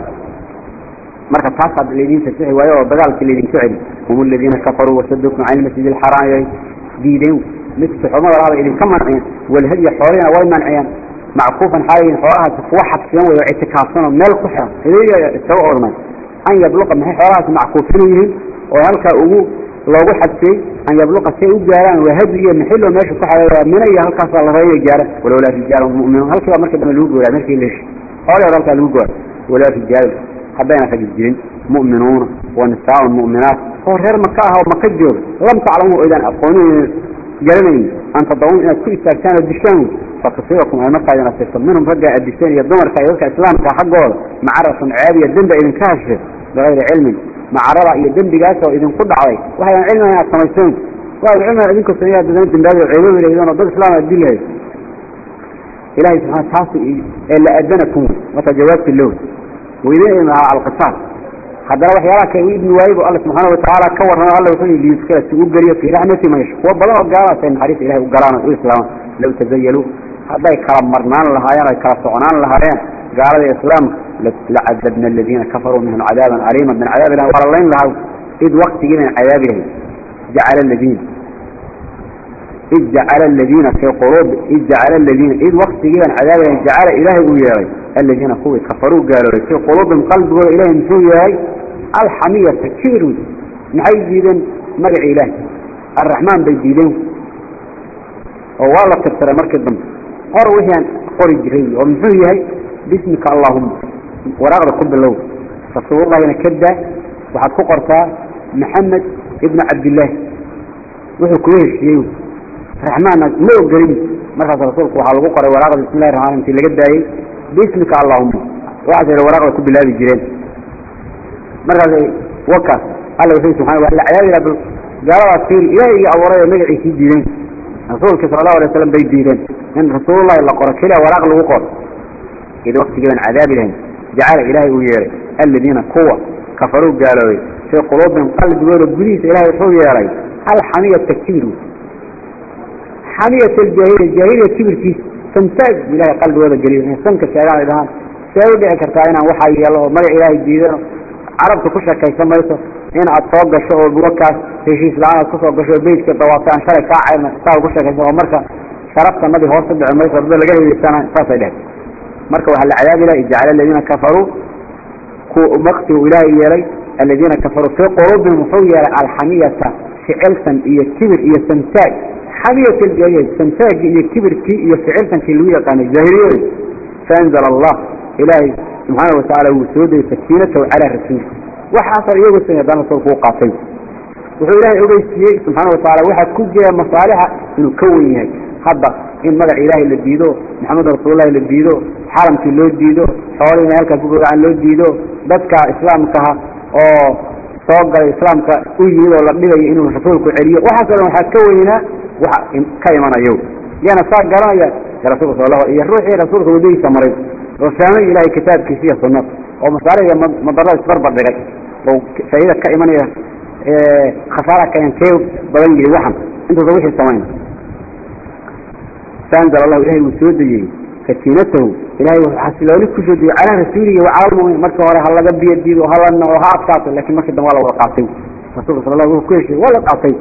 marka taasaad laydin fasixi waayo oo dagaalkii laydinka celi hum aladiina kafaruu wasadukum can ilmasjid alxaraam yay diideen midkii xurmada lahaaba idinka manciyeen walhadya xoolihina way manciyeen mackuufan xaalayin xoolahaasi kuwa xabsiyan wey oo ictikaafsan oo meel ku xiran hidayga iskaga ormay an yabluqa maxay xoolahaasi mackuufinu yihiin oo halkaa ugu loogu xabsiyey an yabluqa say u gaaraan waa hadi iyo maxilo meesha ku xareeya mina iyo halkaasaa la rabay gaara walowlaa rijaalu mu'minuun halkiiba markii dambe lagu gooyaa markii la heshay xoolii hore halkaa lagu gooya walaa rijaalu haddayna ragi fakasibakum ayma qaadina sigtan minhum raggaa adiseen iyo dumarka iyo dadka islaamka xaggooda. Macaratan caadiya dembi idinka hasheen bikayri cilmin. Macarada iyo dembigaas oo idinku dhacday waxayaan cilmiga inaad samayseen waa cilmiga idinku sameeyaa dadaan dembaabi ceebo wareegdeen oo dad islaam aad dilahay ilahay subxana taasi ee la aadanakum marka jawaabti low. Waydin idin ahaa alqitaal. Haddana waxyaalaha kagu idmi waaye bu alla subxaana watacaala ka warrama alla wuxuu yidhi liyuskila si u geliyo ka ilaah nafsi mayasho kuwa badan oo gaaladaas ay naxariista ilahay u galaan oo u islaama low tazayaluu هذا يكرم مرنان لها يعني يكرم صعنان لها قال الإسلام لعذبنا الذين كفروا منهم عذابا عليما من عذاب الله. ورلين لها إذ وقت جينا عذابه جعل الذين إذ جعل الذين في قلوب إذ جعل الذين إذ وقت جينا عذابه جعل إلهي وياي. الذين قوي كفروا قالوا في قلوبهم قلب إلهي مسوي الحمية كبير نعي جيدا مرع إلهي الرحمن بيجيدين. والله كثر مركز ضم قروا هي قري جري ومسوي هاي باسمك اللهم ورغد قب الله رسول الله ينكده وحد قرطا محمد ابن عبد الله وحو كويش يو رحمن لو قريب مركز رسولك وحلقوا قري ورغد بسم الله الرحمن انت اللي قد باسمك اللهم واحد rasuulka sallallahu alay wasallam bay diideen in rasuulullahi la qoro keliya waraaq lagu qoro. Id waqtigiibaan cadaabi lahayn. Jacala ilaahay uu yeelay. Aladiina kuwa kafaruu gaaloobay. Fii quluubihim qalbigooda gudihiisa ilahay wuxuu yeelay. Alxamiyata kibirgu xamiyat aljaahiliya jaahiliya kibirkiisa santaag ilahay qalbigooda geliyo inay sanka sheegaan ay see u dhici kartaa inaan waxaa yeelo oo magac ilaahay diidano carabta ku shakaysan mayso in aad soo gasho oo burakaas heshiis la'aan ku soo gasho oo beytka dawaafta aan shalay kaa saa ugu sheekaysan oo marka sharafta nabi hoosta dhici mayso hadba laga heedaysana saasay dhehe marka waxaa la cadaabi laha ijacala aladiina kafaruu ku maktigu ilaahay yeelay aladiina kafaruu fii quluubihim wuxuu yeelay alxamiyata ficiltan iyo kibir iyo samsaag xamiyat samsaagii iyo kibirkii iyo ficiltankii lagu yaqaanay jaahiliyooyin faanzala allah ilaahay subxaana watacaala wuu soo degay sakiinatahu calaa rasuulka waxaasoo iyagoo sameedan rasuulku u qaatay. Wuxuu ilaahay ogeysiiyey subxaana watacaala waxaa ku jira masaalixa inuu ka wen yahay. Hadda in magaca ilaahay la diido maxamedan rasuululahi la diido xaramkii loo diido xoolihii inay halkaa kubogaan loo diido dadka islaamkaha ah oo soo galay islaamka u yimid oo la dhibayo inuu rasuulku celiyo waxaasoo dhan waxaa ka weynaa waxa ka imanayo. Yana saa garanaya rasuulka sal lahu iyo ruuxii rasuulka wadadiisa maray oo faamay ilahay kitaabkiisa iyo sunnada oo masaalixda madarada isbarbardhigay faaida ka imanaya khasaara keen kee badan yihi waxan. Intuusa wixii samayna faanzal allahu ilahay wuu soo dejiyey sakiinatahu ilahay wuxuu xasilooni ku soo dejiyey calaa rasuulihi wa cala lmuminiin markii hore ha laga biyo diido halana oo ha adkaato lakiin markii dambe waa la wada qaatay. Rasuulka sal allah wuxuu ku heshiyey waa la qaatay.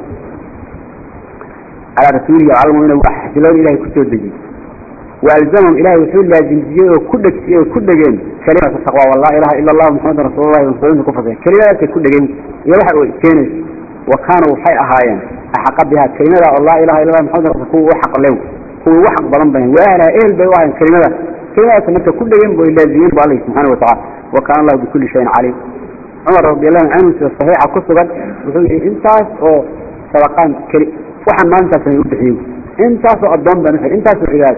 Calaa rasuulihi wa cala lmuminiin waa xasilooni ilahay ku soo dejiyey لازم دجي وكل دجي وكل دجين كلمة التقوى والله إله إلا الله محمد رسول الله وصلى كفر كلمة كل دجين يروح كينس وكانوا حي أهايا أحق بها كلمة الله إله إلا الله محمد رسول الله وحق له هو وحق بلن بين وأهلا إهل بيواهن كلمة كلمة سمت كل دجين بإلازمين بالله سبحانه وتعالى وكان الله بكل شيء عليم عمر رضي الله عنه الصحيحة كسبت وحول إنتاس أو سبقان كلمة waxaan maalintaasna u bixiyo intaasoo addoon baan uxir intaasoo cibaad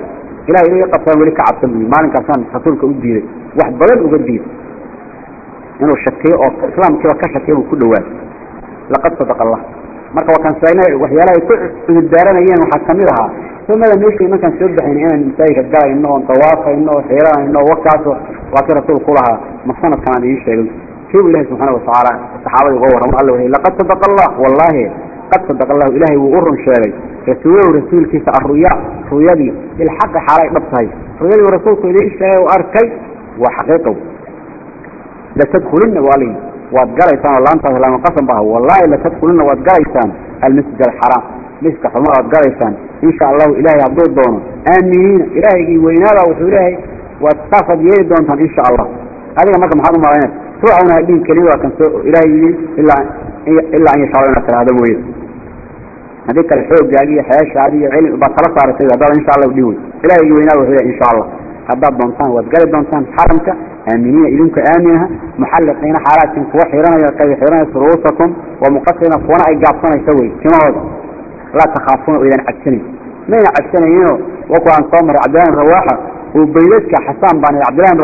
ilahay inuu qabtaan weli ka cabsan buyi maalinkaasaan rasuulka u diiday. Wax badan uga diiday. Inuu shakiyo oo islaamkiiba ka shakiyo buu ku dhawaad. Laqad sadaqa allah. Marka waa kan sayna waxyaalaha ay ku cudurdaaranayeen waxaa ka mid ahaa. Sunnada meeshii markaan soo baxayn inaan masaajidka galayno oon dawaafayno oo xiiranayno wakaaso waa kii rasuulku lahaa ma sanadkan aan ii sheegay. Kiibu ilahi subxaana watacaala saxaabadii uga warramo alla wahay laqad sadaqa allah wallaahi qad sadaqa allahu ilaahay wuu u run sheegay rasuulahu rasuulkiisa arruya ruyadii bilxaqi xaalay dhab tahay ruyadii rasuulku idiin sheegay u arkay waa xaqiiqow. Latadkulunna waalihi waad galaysaan oo laantaas laama qasan baha wallaahi latadkulunna waad galaysaan almasjid alxaraam. Masjidka xurmada waad galaysaan. Insha allahu ilaahay hadduu doono. Aaminiina ilaahaygii weynaada wuxuu leeyahay waad saasaad yeeli doontaan insha allah adiga marka maxaad umalaynay ruuxuna hadhihin kelima waa kan soo ilaahay yidhi ilaa an yasha allah inaad tiraahdo mooye haddii kale xooggaagi iyo xeeshaadi iyo cilmi baad tala saaratay haddaad insha allah udhi wey ilahaygii weynaada wuxuu leeyahay insha allah haddaad doontaan waad gali doontaan xaramka aaminiina idinku aaminaha muxalliqiina xaalaadkin kuwa xiranaya qayb xiranaysa ru'uusakum wa muqasirina kuwana ay gaabsanaysa wey timahooda. Laa takhaafuuna oo idan cabsanayn mayna cabsanayninoo waku aan soo maray cabdillahi bin rawaaxa oo baydadka xasaan baan cabdillahi bin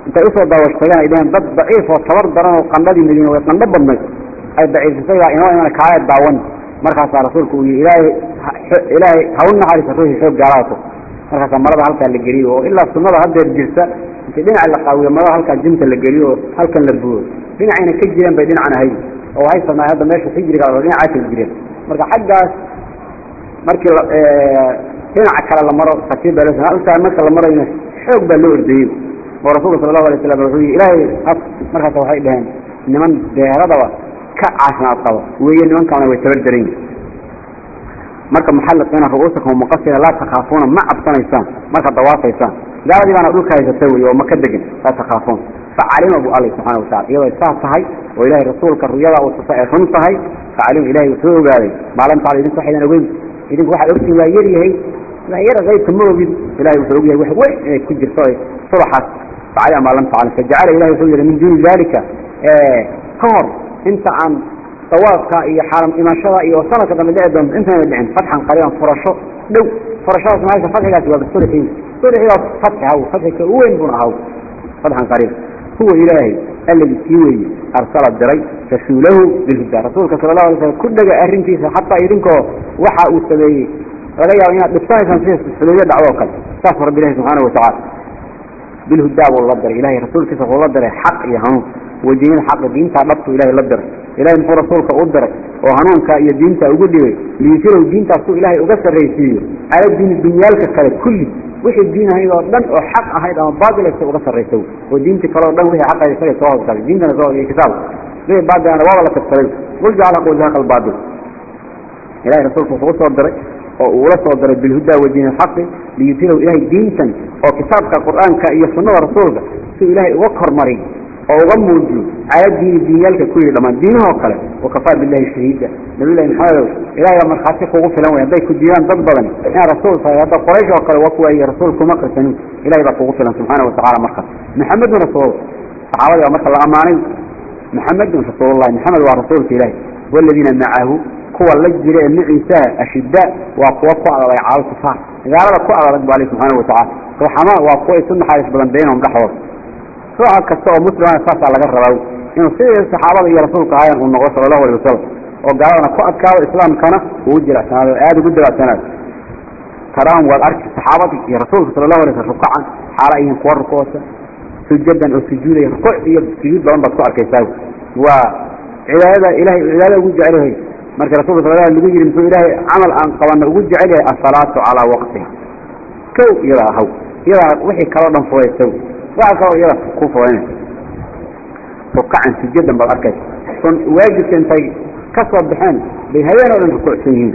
oo oo intay u soo daawashtageen ay dhaheen dad daciif oo tabar daran oo qandhadii madiina way qandho badnayd ay daciifisay baa inoo iman kaaya daawan. Markaasaa rasuulku uu yihi ilaahay ilaahay ha u naxariisa ruuxii xoog gaalaako markaasaa marada halkaa la geliyo oo ilaa sunnada haddeer jirta intii dhinaca la qaawiyo marada halkaa jinta la geliyo oo halkan la buuro dhinacayna ka jireen bay dhinacan ahayd oo waxay samaay hadda meesha xijriga dhinacaasay jireen. Marka xaggaas markii dhinaca kale la maro katiib baa halkaa marka la marayna xoog baa loo ordayey oo rasuulka sala allahu alay slam wuxuu yihi ilaahay markaas waxay dhaheen niman deeradaba ka caafimaad qaba weeye nimankaana way tabar daran yihiin marka muxalliqiina ru'uusakum muqasira laa takhaafuuna ma cabsanaysaan marka dawaafaysaan gaaladii baana dhulka haysata wey oo maka degan laa takhaafuun facalima bu alla subxana watacala iyadoo saa tahay oo ilahay rasuulka ruyada uu tusa ay run tahay facalima ilahay wuxuu ogaaday maalan taala idinku waxaydan ogeyn idinku waxaad ogtiin waa yar yahay waa yar qaybka subaxaas facalima maalan taala fajacala ilahay wuxuu yihi min duuni dalika ka hor inta aan dawaafka iyo xaalam imashada iyo sanadka dambe dhici doonto intayna dhicin fatxan qariiban furasho dhow furashadaas mahaysa fatxigaasi waa bisulxi sulxigaas fatxi haw fatxika u weyn buna haw fatxan qariib huwa ilaahay alladii kii weeye arsala diray rasuulahu bilhudaa rasuulka sala allahu alay slam ku dhega arrintiisa bilhudaa buu la diray ilahay rasuulkiisa wuxuu la diray xaq iyo hanuun wadiinada xaqa diintaa dhabtu ilahay la diray ilahay muxuu rasuulka u diray oo hanuunka iyo diinta ugu dhigay liyusilow diintaasuu ilaahay uga sarraysiiyo cala diini dunyaalka kale kulli wixii diin ahayd oo dhan oo xaq ahayd ama baatilaysa uga sarraysa oo diinti وولا صدر بالهدى والدين الحق ليتينه إلهي دينتا وكتابك القرآن كأي صنع رسولك في إلهي وكر مريض أو غمو الجلو على الدين الدينيالك كل دمان دينه وقلب وكفاء بالله الشهيدة نبي الله محمد إلهي لما الخاتف وغفل أمو يبايك الديان ضدبغن يا رسول صلى الله عليه وسلم وقال وقوة أي رسول كمكر سنين إلهي بقى وغفل سبحانه وتعالى مرخص محمد رسول صحابي ومثل الأماني محمد رسول الله محمد ورسول الإلهي والذين معه kuwa la jira ee maciisaha ashiddaa waa kuwa ku adaday caal kufaar. Gaalada ku adadag bu aleh subxaana watacala ruxamaa waa kuwa isu naxariis badan baynahum dhexdooda ruuxa kasta oo muslimana saasaa laga rabaa. Inuu sidii saxaabada iyo rasuulka ahayan uu noqdo sala allahu alay wasalam oo gaaladana ku adkaado islaamkana uu u jiracsanaado aada ugu dabacsanaado taraahum waad arki saxaabadii iyo rasuulka sala allahu alay slam rukacan xaala yihiin kuwa rukoosa sujadan oo sujuudaya rukuuc iyo sujuud badan baad ku arkaysaa. Waa cibaadada ilahay cibaadada ugu jecel marka rasulka sal lagu yidhi muxuu ilaahay camal aan qabana ugu jecel yahay asalaatu calaa waqtiha. Kow iyada ahaw iyadaa wixii kaloo dhan fudaysa waxa kaloo iyada ku fudaynaysa rukacan sujadan baad arkaysa. Sun waajibka intay ka soo baxeen bay habeen oo dhan rukuucsan yihiin.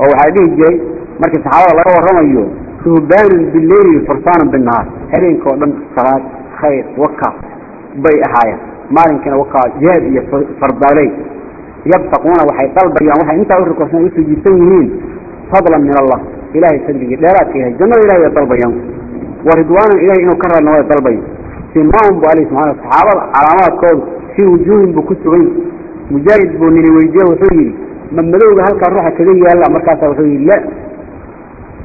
Oo waxaa dhihi jiray markii saxaabada laga warramayo ruhbaanan bileyli fursaanan binahaar habeenka oo dhan salaad khayr waka bay ahaayeen. Maalinkiina wakaa jihaad iyo fardaaley yabtaquuna waxay dalbayaan waxay intaa u rukucsan u sujuudsan yihiin. Fadlan min allah. Ilahay fadligii dheeraadka yahay jannada ilahay bay dalbayaan wa ridwaanan ilahay inuu ka reelna way dalbayan simaahum bu alih subxana saxaabada calaamaadkoodu fii wujuuhin buu ku sugan. Mujaahid buu nini weydiiye wuxuu yidhi ma madowga halkaa ruuxa kaga yaalla markaasaa wuxuu yidhi la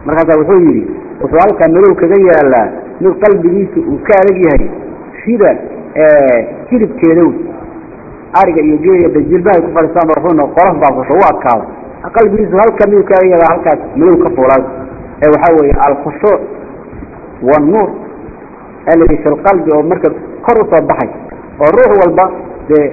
markaasaa wuxuu yidhi ariga iyo geeya dajilbahay ku fadhiistaan barxuuna qolof baa fusho u adkaada qalbigiisu halka miyuu ka eegaya halkaas madow ka fuulaan ee waxaa weeye alkhushuuc wannuur alladii fi lqalbi oo marka kor u soo baxay oo ruux walba dee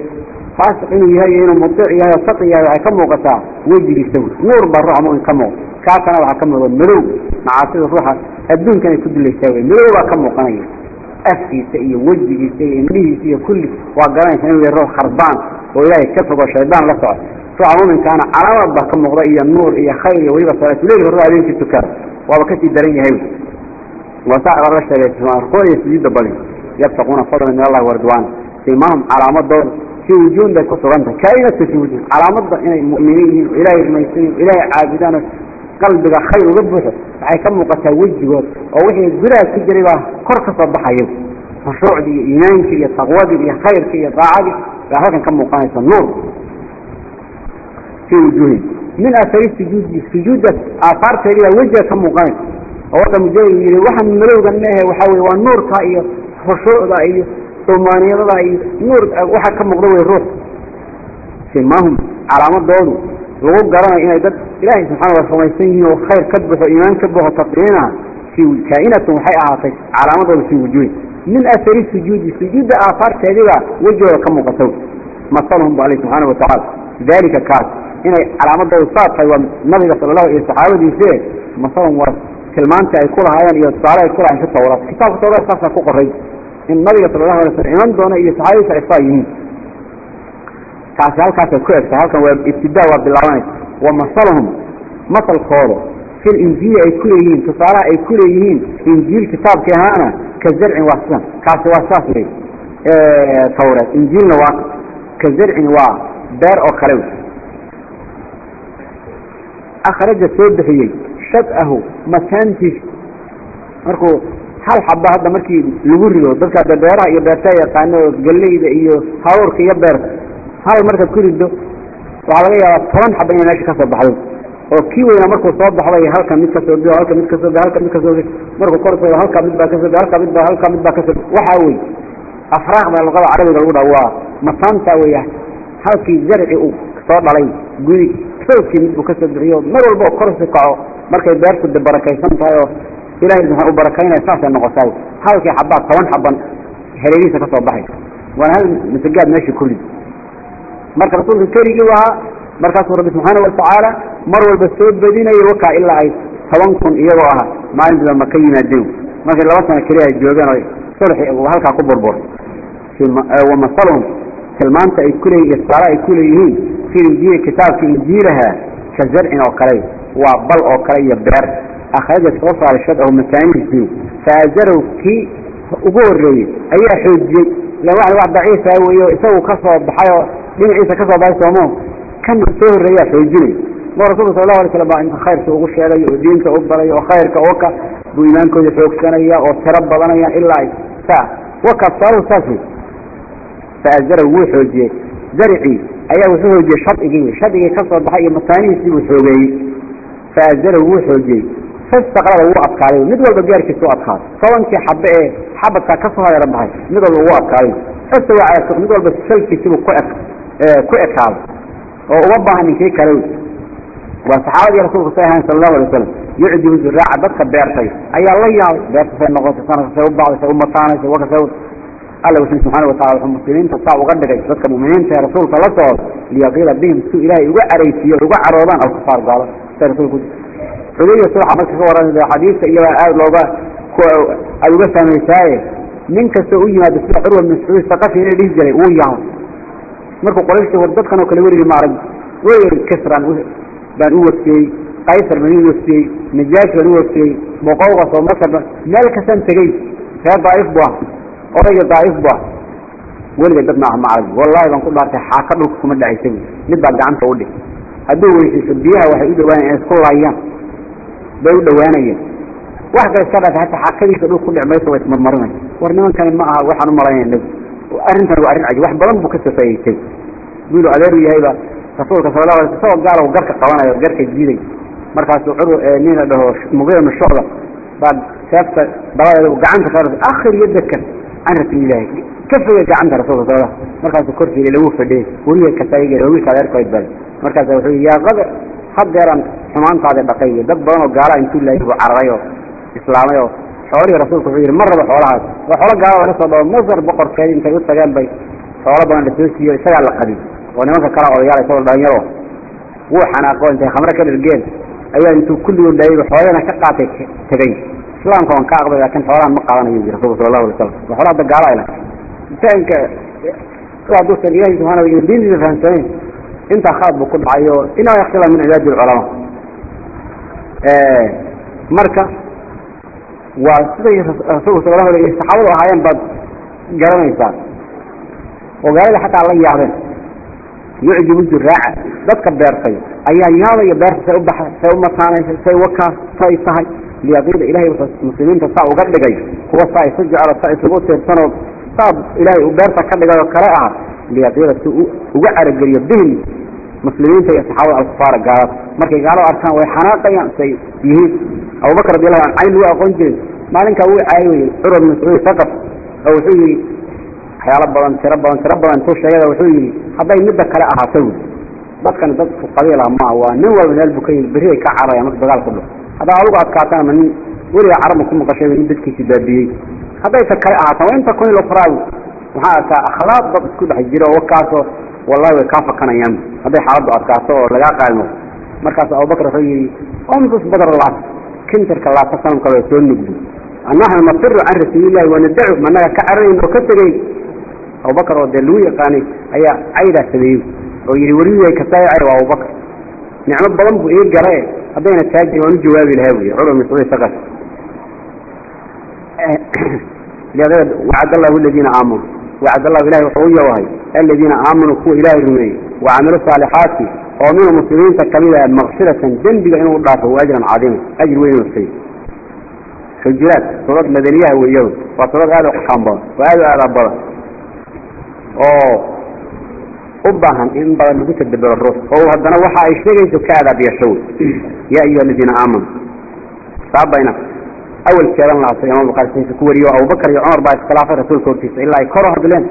faasiq inuu yahay inuu mudiic yahay oo saqi yahay waxay ka muuqataa wejigiisaw nuur baa ruuxa mumin ka muuqda. Kaasana waxaa ka muuqda madow macaasida ruuxa adduunkan ay ku dilaysaa wey. Madow baa ka muuqanaya afkiisa iyo wejigiisa iyo indhihiisa iyo kulli waa garanaysa inuu yahay ruux kharbaan oo ilaahay ka fogo shaydaan la socda. Ruuxa muminkaana calaamad baa ka muuqda iyo nuur iyo khayr iyo weliba salaatuleyl horda habeenkii tukada waaba ka sii daran yahay. Waa saa ciraab la sheegay rukuuc iyo sujuudda badi yabtaquuna fadlan min allahi waridwaana simaahum calaamadooda si wujuun bay ku sugantay kaainata fi wujuun. Calaamadda inay mu'miniin yihiin oo ilaahay rumaysan yihiin ilahay caabudaan qalbiga khayr uga buuxo waxay ka muuqataa wejigood oo wixii gudaha ku jiray baa kor ka soo baxaya khushuucdii iyo iimaankii iyo taqwadii iyo khayrkii iyo daacadii baa halkan ka muuqanaysa nuur. Fii wujuuhin. Min aari sujuudi sujuudda aafaarteedii baa wejiga ka muuqanaysa. Oo wadda mujahid yidhi waxaan malowgan meehe waxaa weye waa nuurka iyo khushuucda iyo sumaaniyadada iyo nuur waxaa ka muuqda wey ruux. Simaahum calaamadoodu lagu garanayo inay dad ilaahay subxana wala rumaysan yihiin oo khayr ka baxo iimaan ka baxo taqriina fii kaa'inatun waxay ahaatay calaamadooda fii wujuuhi min asari sujuudi sujuudda aafaarteediba wejooda ka muuqatow masalhum bu alle subxaana wa tacaala kaas inay calaamadooda saa tahay waa nabiga sala allahu iyo saxaabadiise masalhum waa tilmaanta ay ku lahaayeen iyo tusaale ay ku lahayen fi tawraat. Kitaabka tawraat saasaa ku qoray. In nabiga sala allahu alay slam iman doona iyo saxaabadiisa ay saa yihiin kaas halkaas ku egta halkan waa ibtidaa waa bilaabanaysa wa masalahum masalkooda fil injiil ay ku tusaale ay ku injiil kitaabkii ahaana ka zarcin waa sidan kaasi waa saas leey ee tawraad injiilna waa ka zarcin waa beer oo kale akhraja soo bixiyey shadahu makaantiis markuu hal xaba hadda markii lagu rido dadka beeraha iyo beerta yaqaano galeyda iyo haruurka iyo beerta hal markaad ku rido waxaa laga yaabaa toban xaba inay meesha ka soo baxdo. oo kii weyna markuu soo baxday halka mid ka soo bio halka mid ka soo halka mid ka soo markuu kor soo halka mid baa ka soo halka mid baa halka mid baa ka soo waxaa wey afraaqda luqada carabiga lagu dhaha waa mataanta weya halkii zarci uu soo dhalay gudi xoogkii mid buu ka soo bixiyo mar walba oo korsi kaco. markay beertu de barakaysan tahay oo ilaahay waxaan u barakaynaya saasay noqotay. halkii xabaa toban xaban hareerihiisa ka soo baxay. waana hal masagaad meesha ku rid marka rasuulka keligii ahaa markaasuu rabbi subxaana watacaala mar walba soo badinayo wakaa ilaa ay toban kun iyagoo aha maalintiiba maka yimaadeen markay laba sano keliya ay joogeen oo sulxi halkaa ku burbur. Wamasalhum tilmaanta ay ku leeyihiin istaara ay ku leeyihiin kitaabka injiilaha ka zarcin oo kale waa bal oo kale iyo beer. Akhraja soo saaray shadahu makaanihiisii faajarow kii ugu horreeyey ayaa xoojiyey ila wax wax daciifa weeyo isagu ka soo baxay oo dhinaciisa ka soo baxay soomo kan soo horreeyaa xoojinay ma rasuulka sallallahu alayhi wasallam inta khayrka ugu sheegay oo diinta u baray oo khayrka oo ka buu iimaankooda xoogsanaya oo tiro badanaya ilaa saa waka saaru saasi faajarow wuu xoojiyey. Zarcii ayaa wuxuu xoojiyey sharcigii. Sharcigii ka soo baxay iyo makaanihiisii buu xoogeeyey fastaqrada wuu adkaaday mid walba gaarkiisu adkaaday tobankii xabe ee xabadka ka soo hadeeran baxay mid walba wuu adkaaday. Fastawa calaa suuq mid walba salkiisibuu ku eh, ku ekaaday oo uma baahan ninkii kale wey. Waa saxaabadii rasuulku sa ahayn sal allahu alay wasalam yucjibu zuraaca dadka beertay. Ayaa la yaabay beerta say noqotay sanadka say u bacday say u mataanaysa wakasay alla wuxuu subxaana watacala wuxuu muslimiinta saa uga dhigay dadka muminiinta ee rasuulka la socda liyaqiila bihim si ilaahay uga araysiiyo uga caroodaan alkufaar gaalo say rasuulku xudayfa waxaa marka ka waran xadiidka iyabaa aada looga aada uga fahmaysaaye nin kastoo u yimaado sida curwa bin saqafi ina dhihi jiray wuu yahay markuu qorayshii war dadkan oo kale werigi ma arag kisran baan u wagsiyey qaysar baan u wagsiyey najaash baan u wagsiyey boqowqa soo masar meel kastaan tegey reer daa'if bu ah odayga daa'if bu ah. Weliga dad maaha ma arag baan ku dhaartay xaaka dhulka kuma dhacaysa mid baa gacanta u dhig. Hadduu weysiiso biyaha waxay u dhowaan inay isku laayaan bay u dhawaanayeen wax kasta dhata hataa xaqadiisa dhul ku dhicmaysa way ismarmarinay war nimankani ma aha waxaan u malaynay nebi arrintan waa arrin cajib. Wax badan buu ka safaayeysay wiiluu adeeru yahayba rasuulka sala allahu alay sl sagoo gaalow garka qabanaya garka jiiday. Markaasuu curu eh, nin la dhaho mugira nu shocda baa seefta daladeeda uu gacanta ka akhir yadaka can rasuulilaahi ka foga gacanta rasuulka sala markaasuu korkiila lagu fadhiyey weliga kasaaygeer wiilka adeerka idbal markaasa wuxuu yihi yaa qadar hadeeraan xumaantaada dhaqayy dad badan oo gaalaa intuu laayay buu cararay oo islaamay oo xoolihii rasuulku wuxuu yidhi ma rabo xoolahaas. Waa xoola gaala laga soo dhabo masar boqorkeedi intay u tageen bay xoolo badan la soo siiyo isagaa la qabi oo nimanka kalaa odayaal isagoo dhalinyaro wuu xanaaqo intay khamre ka dhergeen ayaa intuu kulligoo dhaayayba xoolana ka qaatay tegey islaamka waan ka aqbay laakiin xoolahan ma qaadanayo yii rasuulku sala allahu alay slam waa xoolaa da gaala ay lahay insaanka haduusan ilaahi subxana wa taala diintiisa fahamsanayn inta khaadba ku dhacayo ila yaktila min cibaadi اculamaa marka waa siday rasuulku sal ala alay saxaabadu ahaayeen baad garanaysaa. Oo gaalada xataa la yaabeen yucjibusu raaca dadka beertay ayaa yaabaya beerta say ubaxa say u mataanaysa say wakaas say tahay. Liyaqiida ilahay wuxuu muslimiinta saa uga dhigay kuwa saa isu jeclo saa isugu tiirsanoo saa ilaahay beerta ka dhigay oo kale ah liyaqiida si uga carageliyo bihim muslimiinta iyo saxaabada alkufaara gaalada markay gaalada arkaan way xanaaqayaan say yihiin abubakr radiallahu an cayn lagu aqoon jirin maalinkaa wuu caayooyey curwa bn mascuud saqaf oo wuxuu yihi waxyaalo badan tiro badan tiro badan intuu sheegada wuxuu yihi hadday midda kale ahaato wy dadkani dad isku maa waa nin walba meel bukayin berri ay ka cararayaan marka dagaal ku dhao haddaa adigu adkaatan ama nin weligaa carabma ku maqashay in dadkiisi baabiyey. Hadday ta kale ahaataan waa inta kun ilo faraawi waxaa arkaa akhlaaq dad isku dhex jiro oo wakaasoo wallahi way kaa fakanayaan hadday xaaladdu adkaato oo lagaa qaalmo markaas abubakr wuxuu yihi omsus badar laas kintarka laata sanamka waa soo nugdi. Annaxnu nafiru can rasuulillahi wanadacu managa ka cararayn oo ka tegey? Abubakar oo dee lagu yaqaanay ayaa caydaa sameeyey oo yidhi weligiay kasaayo cay waa abubakr nicmo badan buu ii garae haddayna taajin waan u jawaabi lahaa buy cumar mascuud saqas eh, [CLEARS THROAT] wacad allahu aladiina aamanu. وعد الله إلهي وحوية وهي الذين آمنوا كو إلهي رمي وعملوا الصالحات ومن المسلمين تكمل مغفرة جنبي إنه الله هو أجرا عظيما أجر وين السيد حجرات صلاة مدنية هو اليوم وصلاة هذا حكام بها وهذا هذا بها oo u baahan in badan lagu tadabaro oo haddana waxa ay sheegayso ka adaab yeesho ya ayyuha alladina aamanu sabayna awal keelan la sayma buqaari ku wariyo Abu Bakar iyo Umar baa iskhilaafay rasuulka hortiisa ilaa ay kor hadleen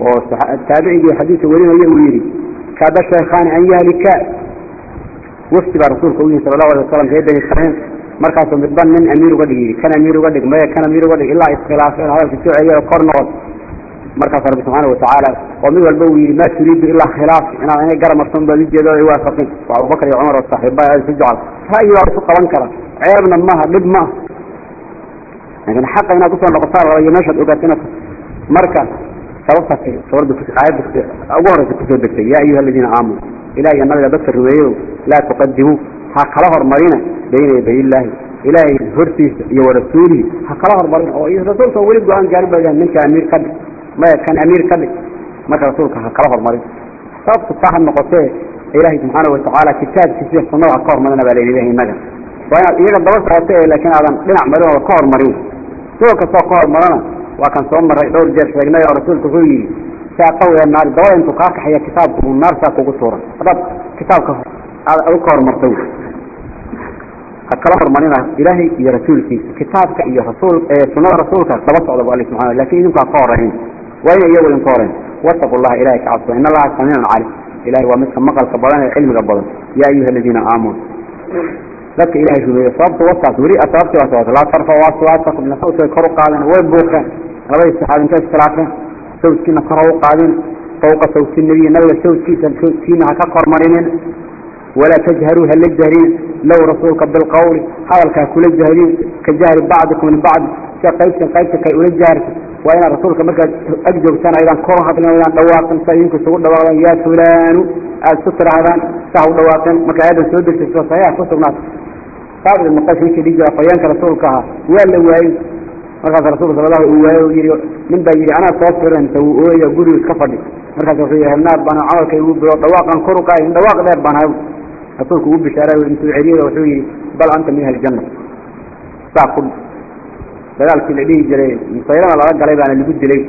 oo taabiciga xadiiska warinaya uu yiri kaada shaykhan an yahlika wafti baa rasuulka uu sallallahu alayhi wasallam jeeday sahin markaas midban min amiir uga dhigi kan amiir uga dhig ma kan amiir uga dhig ilaa iskhilaafeen hadalka soo ceeyay kor noqon markaas rabbi subhanahu wa ta'ala oo mid walba uu yiri ma turiidu illa khilaaf ina ay garan marsan baa jeedo ay waafaqin wa Abu Bakar iyo Umar oo saaxiibay ay sujaal ra'yi waa ku qaban kara عيبنا ماها لب ماها لكن حقا هنا كسر لقصار رأي مشهد أقاتنا مركا سوصت سورد عيب أورد كتابك يا أيها الذين آمنوا. إلهي أن الله بس الرميل لا تقدموا. هكذا مرينا بين يبهي الله. إلهي هرتيس ورسوله هكذا مرينا أو إيه رسول فولد قوان جانب منك أمير قبل. ما كان أمير قبل. ما كان رسولك هكذا مرينا صفت الصحة النقطة إلهي سبحانه وتعالى كتاب كتاب صنوع قهر من أنا بألي إلهي مدى. waa inaad iyaga daba socoto ee laakiin aadan dhinac marin oo ka hormarin sidoo kastoo ka hormarana waa kan soo marray dhowr jeer sheegnay oo rasuulku wuxuu yidhi saaqawya naari dabada intuu kaa kaxaya kitaabku naartaa kugu tuuran haddaad kitaabka aad uka hormarto had kala hormarina ilaahay iyo rasuulkiisa kitaabka iyo rasuul sunada rasuulka daba socda bu ali subxana laakiin idinkaa ka horaynin waa ina iyagu idinka horeyn wattaqu llaha ilahay ka cabso in allaha samiicun calim ilahay waa midka maqalka badan ee cilmiga badan. Yaa ayuha aladiina aamanu لك إلهي شبه صابت وصعت وري أصابت وصعت لا ترفع وصواتك من صوت الكرو قادن ويبوكا ربي السحاب انتاج ثلاثة صوت كنا كرو قادن فوق صوت النبي نبي صوت كيسا صوت كينا هكا مرينين ولا تجهروا هل الجهرين لو رسولك بالقول هذا الكاكل الجهرين كجهر بعضكم من بعض كقيبت قيبت كي أولي الجهر waa inaad rasuulka markaad ag joogtaan aydaan kor hadlin dhawaaqin sa idinku isugu dhawaaqdaan yaa fulaanu aada isku tidhaahdaan saa u dhawaaqin. Marka aayaddan soo degsiso sayaa ku sugnaata saabir ibnu ninkii dhihi jira qoyaanka rasuulka ahaa waa la waayey. Markaas rasuulka sallallahu uu waayey yidhi nin baa yidhi anaa soo firin inta wuu ooyaya gurigu iska fadhi. Markaas wuxuu yihi helnaad baan camalka igu bilo dhawaaqan kor u qaay dhawaaq dheer baan haw rasuulku ugu bishaaray intuu celiyada wuxuu yidhi bal anta min ahli janna saa ku dagaalkii la dhihi jiray musaylama lala galay baana lagu dilay.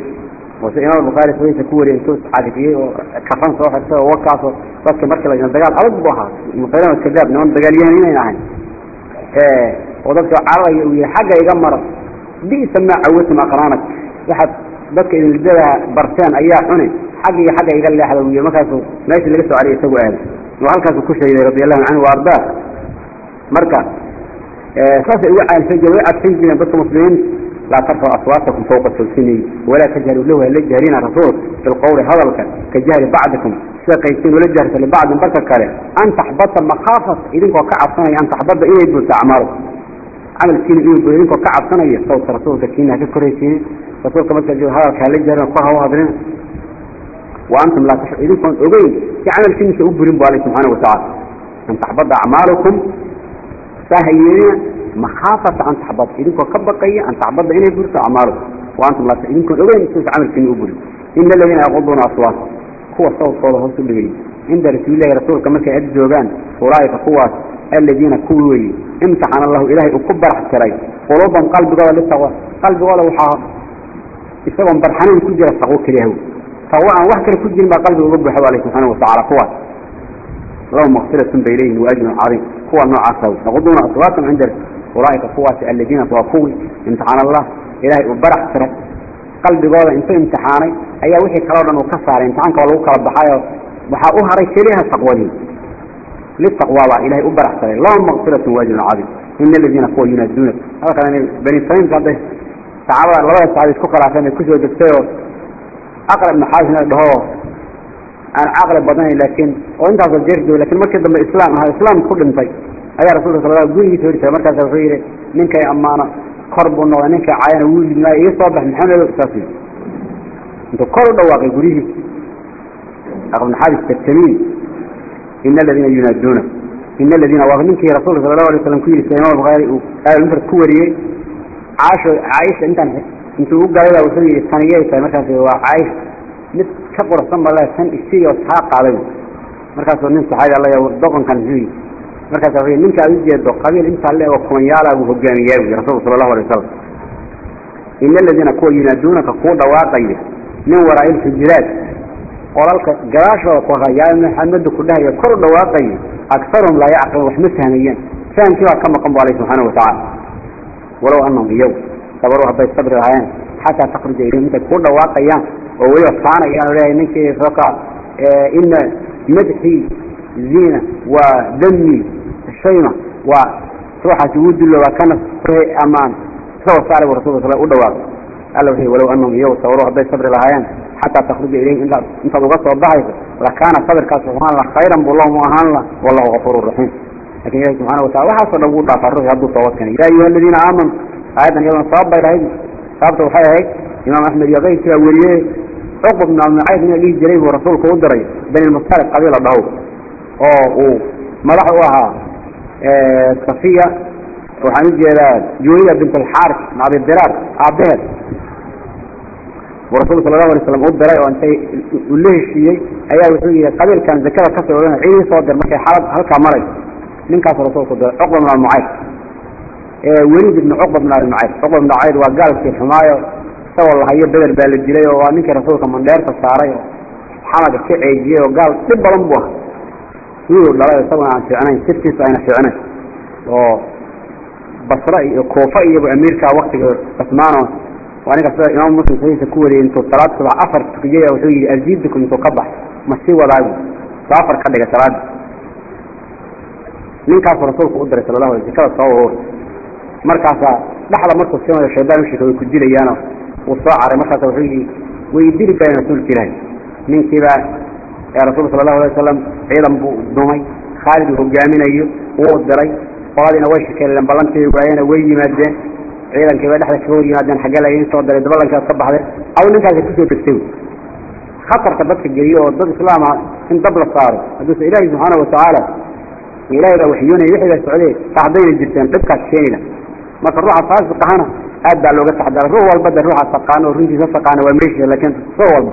Oose imaam bukhaari sawiisa ku wariyay intuu xaadifiyey oo kafan soo xirtay oo wakaasoo dadka markii la dagaal adag buu ahaa. Musaylama kadaab niman dagaalyahan inayn ahayn. Oo dadka cararaya uu yihi xagga iga mara bisa maa cawatum aqraanak waxaad dadka idinlidadaa barteen ayaa cuni xagga xagga iga leexda buu yii markaasuu meeshii laga soo celiya isagu aaday oo halkaasuu ku sheegay radiallahu canhu wa marka Eh, saasay ugu caalsan jireen way adkayn jireen dadka muslimiin. Laa tarfau aswaatakum fowqa salsini walaa tajharu lahu hala jahrina rasuul bilqowli hadalka ka jahri bacdikum. Sida qaybtiin ula jahrta libacdin barka kale an taxbata makhaafat idinkoo ka cabsanaya an taxbata inay burta acmaalukum camalkiina inuu burta idinkoo ka cabsanaya sawta rasuulka kiina ka koraysiin. Rasuulka markaa jooga hadalka hala jahrina kor hawa hadlina wa antum laa idinkoon ogeyn si camalkiinisa u burin bu alla subxaana wa tacaala an taxbata acmaalukum سهلين مخافة عن تحبط. إنكم كبقية أن تحبط إنه برس أعماله وأنتم لا تعنيكم أبين مسوس عمل كني أبري إن الذين يغضون أصواته هو صوت صوله هو سبيل عند رسول الله رسول كما كان أجزوغان أولئك قوات الذين كولوا امتحن الله إلهي أكبر رأي قلوبا قلب قال لسوا قلب قال وحا إسوا برحنين كجر الصغو كليهو فهو أن وحكر كجر ما قلب رب حوالي سبحانه وتعالى قوات لو مغفرة بيليه وأجر عظيم. هو النوع عصوي نقضون أصوات عند أولئك قوة الذين توافوا امتحان الله. إلهي وبرح سرق. قلب قوله انتو امتحاني. أي وحي كرارا وكفار امتحانك ولو كرب بحايا. وحا أهري كليها التقوالين للتقوى الله. إلهي وبرح سرق. لو مغفرة وأجر عظيم. إن الذين قوة ينزونك هذا كان بني سليم قد تعالى الله يسعى كفر عشان يكسر الدكتور. أقرب محاجنا بهو aan caqli badnayn laakiin oo intaas wal jooga laakiin markii dambe islaam ahaa islaam ku dhintay. Ayaa rasulka sal slam gurigiisa hortagay markaasa wuxuu yidhi ninkay ammaana kor buu noqday. Ninkay caayana wuu yidhi maayo iga soo bax maxaa saas yidhi intuu kor u dhawaaqay guryihiisa aqbnaxaabis tartamiin ina aladiina yunaaduuna ina aladiina waa ninkii rasuulka sala allahu alay slam ku yidhi imaam bukhaari uu mufrad ku wariyey. Caasho caaisha intaan intuu u galay baa wuxuu yidhi taniyay tahay. Markaas waa caaisha mid ka quruxsan bal tan isiyo taa qaaday. Markaasuu nin saxaabi alla yaw doqonkan muxuu markaas wuxuu ninka aad u qabiil intaa leeg oo kumanyaala uu hogaamiyaa buyi rasuulku sala allahu alay wasalam ina aladiina kuwa yunaaduunaka kuu dhawaaqaya min waraa'i ilxujuraat qolalka gadaashooda ku hayaa maxamadu ku dhahaya kor u dhawaaqaya akaruhum laa yacqiluun wax ma fahmayaan fahamkii baa ka maqan bu aleh subxaanahu watacala walow annahum iyaw sabaruu hadday sabri lahaayeen xataa takhruja ilayhim kuu dhawaaqayaan oo weli odkaanayaan oo leeyahay ninkii rakac ina madxii ziina waa damii shayma waa ruuxaasi wuu dulloobaa kana suray ammaan isagoo saara buu rasulka sal u dhawaaqay alla wuxuu walow annahum iyagu sabaru hadday sabri lahaayeen xataa takhruja ilayhi intaad intaad uga soo baxayso lakaana sabirkaas wuxuaan la khayran buu lahum u ahaan lah wallahu kafuuru raxiim laakiin ilahi subxana watacala waxaasoo dhan wuu dhaafaa ruuxii hadduu toobad keenay yaa ayuha aladiina aamanuu aayaddan iyadana sabab bay lahayd. Sababta waxay ahayd imaam axmed iyo qayrkiibaa weriye وليه عقب من المعايد من اللي جريه ورسولك ودري بين المصالح قبيلة ضعوه أوه ملحوها اه صفية وحنيجي إلى جوية بنت الحارث مع ابي الدرار عبدها ورسول صلى الله عليه وسلم قد درأي وانت وليه الشيء أيها وحوية قبيل كان ذكرة كسر ولنا عيه صادر مكي حالة هلكا مرض ninkaas rasuulku diray cuqba min almucayd ee weliid ibn cuqba min almucayd cuqba min almucayd waa gaalkii xumaayo isagoo lahayo beder baa la dilay oo waa ninkii rasuulka mandheerta saaray oo xamaga ka ceejiyey oo gaal dhib badan buu ahaa. Wiiluu dhalay isaguna aan fiicnayn sirtiisu ayna fiicnayn. Oo basra iyo kuufa iyoba amiirkaa waktiga cusmaano waa ninka sida imaam muslim sahiisa ku wariyey intuu salaad subax afar tukiyey wuxuu yidhi aziidukum intuu ka bax ma sii wadaagu soo afar ka dhiga salaada ninkaas rasuulku u diray sallallahu alayhi wasallam soo oo markaas dhaxla markuu soo shaydaan u sheegay ku وصعر رمقة توحيدي ويدير كان رسول كلاه من كبا يا رسول صلى الله عليه وسلم عيدا بضمي خالد هو هجامين أيه وودري قال أنا وش كلام بلنت يبعين ويجي مادين عيدا كبا نحن شهور مادين حقال لا ينسى ودري دبلا كان صبح له أو نكا كتير تكتير خطر تبتك الجريو والضد السلامة إن دبل صار أدوس إلهي سبحانه وتعالى. إلهي لو حيوني يحيى السعودية تعضين الجسم تبكى الشينة. ما تروح على الفاسق هنا aad baa looga taxdara ruux walba de ruuxa runtiisa taqaano waa meeshiisa laakiin ruux walba.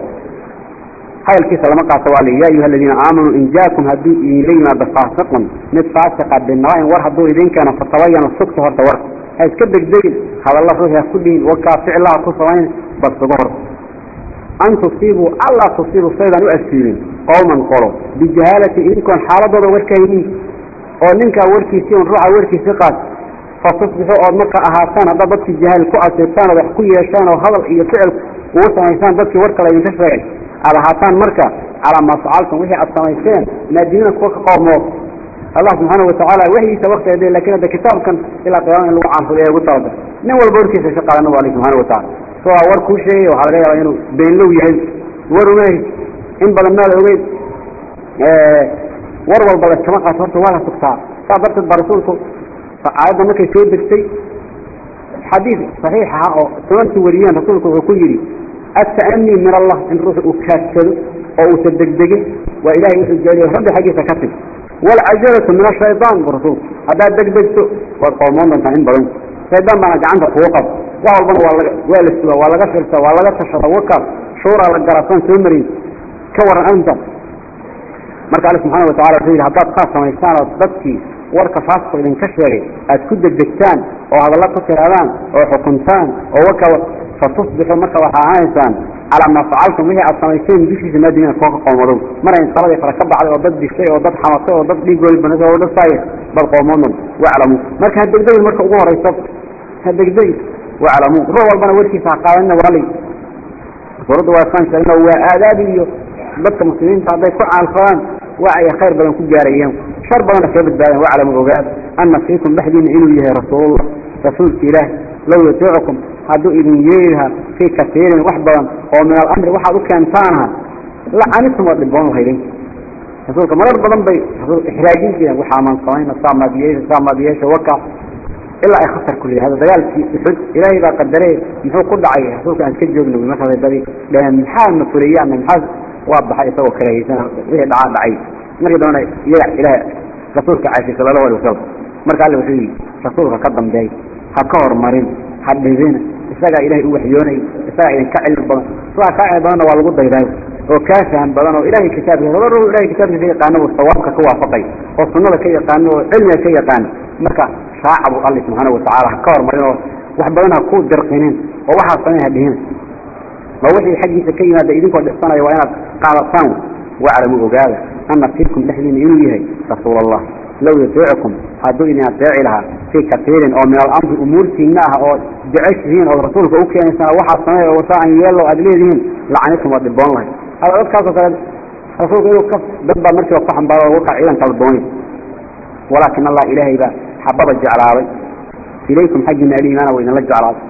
Hadalkiisa lama qaato waa lii ayuha aladiina aamanuu in jaakum hadduu idinla yimaado faasiqun mid faasiqa binaba-in war hadduu idin keeno fatabayanu sugta horta warka ha iska degdegin hadalla ruuxi ha ku dhihin warkaa ficlaha ku samayn bal suga hor an tusiibuu allaa tusiibuu saydaan u asiibin qowman qolo bijahaalatin idinkoon xaaladooda warkaynin oo ninkaa warkiisii un ruuxa warkiisi qaat fatusbixu ood marka ahaataan haddaad dadkii jahaal ku asirtaan oo wax ku yeeshaan oo hadal iyo ficil ugu samaysaan dadkii warka laydinka sheegay. Aad ahaataan marka calaa maa facaltum wixii aad samayseen naadimiina kuwa ka qoormood allah subxaana watacaala waxyiisa waktigeeda laakiin hadda kitaabkan ilaa qiyaama in lagu caanfudo ee ugu talagal nin walba warkiisa ka qaada nabigu aleh subxana watacala so war kuu sheegay waxaa laga yaabaa inuu beenlow yahay. War ogeyn in badan maad ogeyn. War walba laskama qaato horta waa la sugtaa. Saa darteed baa rasuulku aayadda markay soo degtay xadiid saxiix aha oo sunantu wariyeen rasuulku wuxuu ku yidhi ata'anii min allah in ruux uu kaadsado oo uusan degdegin waa ilahay wuxuu jeceliya rabbi xaggiisa ka timi walcajalatu min ashayaan bu rasuulku haddaad degdegto waad qoomoon doontaa in badan shaydaan baana gacanta kugu qab wax walbana waa laga waa la suga waa laga firsa waa laga tashada wakaas shuuraa la garasaan soo marin ka waran arrintaas marka alle subxaana watacala wuxuu yidhi haddaad saas samaysaan oo dadkii warka faasko idinka sheegay aad ku degdegtaan oo hadalla ku tiraadaan oo xukuntaan oo waka fatusbixu marka waxaa ahanaysaan calaa maa facaltum wixii aad samayseen dushiisa maadimiina koo ka qoomadow maray taladii kale ka baxday oo dad dishay oo dad xamatay oo dad dhiigoodi banasay oo dad saayir bad qoomoodna waclamuu marka ha degdegin marka ugu horaysa ha degdegin waclamuu ruux walbana warkiisa ha qaadanina waalay suuradda waa isaan sheegna waa aadaab iyo dadka muslimiinta hadday ku caalfadaan waa ay khayr badan ku gaarayeen shar badanna kaga badbaadeen waclamu ogaad ana fiikum dhexdiina inuu yahay rasuulullah rasuulka ilaah low yutiicukum hadduu idin yeeri lahaa fii kasiirin wax badan oo min alamri waxaad u keentaanaha lacanitum waad dhiboon lahaydin rasuulka marar badan bay ixraajin jireen waxaa maan samayna saamaadiyeesha saamaadiyeesha waka ilaa ay khatar ku leeyahay dagaalkii uxud ilaahay baa qadaree muxuu ku dhacay rasuulka aan ka waa baxay isagoo karaahaysan wixii dhacaa dhacay. Markii dambena iyaga ilaah rasuulka caashay sallallahu alaihi wasallam. Marka alle wuxuu yidhi rasuulka ka dambeey ha ka hormarin ha dhibina isagaa ilaahay u waxyoonay isagaa idinka cilmi badan. Sidaa kaa cilmi badanna waa lagu daydaayo oo kaa faham badan oo ilahay kitaabkiisa laba ruux ilahay kitaabkiisa ka yaqaano oo sawaabka ka waafaqay oo sunnada ka yaqaano oo cilmiga ka yaqaan marka raaca buu alle subxaana watacaala ha ka hormarin oo wax badan ha ku dirqinin oo waxaa samayn ha dhihin oo wixii xaggiisa ka yimaada idinkoo dhibsanaya waa inaad qaadataan waclamu ogaada ana fiikum dhexdiina inuu yahay rasuul allah low yutiicukum hadduu idin adeeci lahaa fii katiirin oo min alamri umuurtiina ah oo jeceshihiin oo rasuulka u keenaysaan waxaa sameey oo wasaa an yeelo aad leedihiin lacanitum waad dhiboon lahay hada dadkaasoo kale rasuulka inuu ka dad baa markiiba ku xambaaro warkaa ciidanka la doonay walaakin allah ilaahay baa xabada jeclaaday ilaykum xaggiina aliimaana wa idinla jeclaaday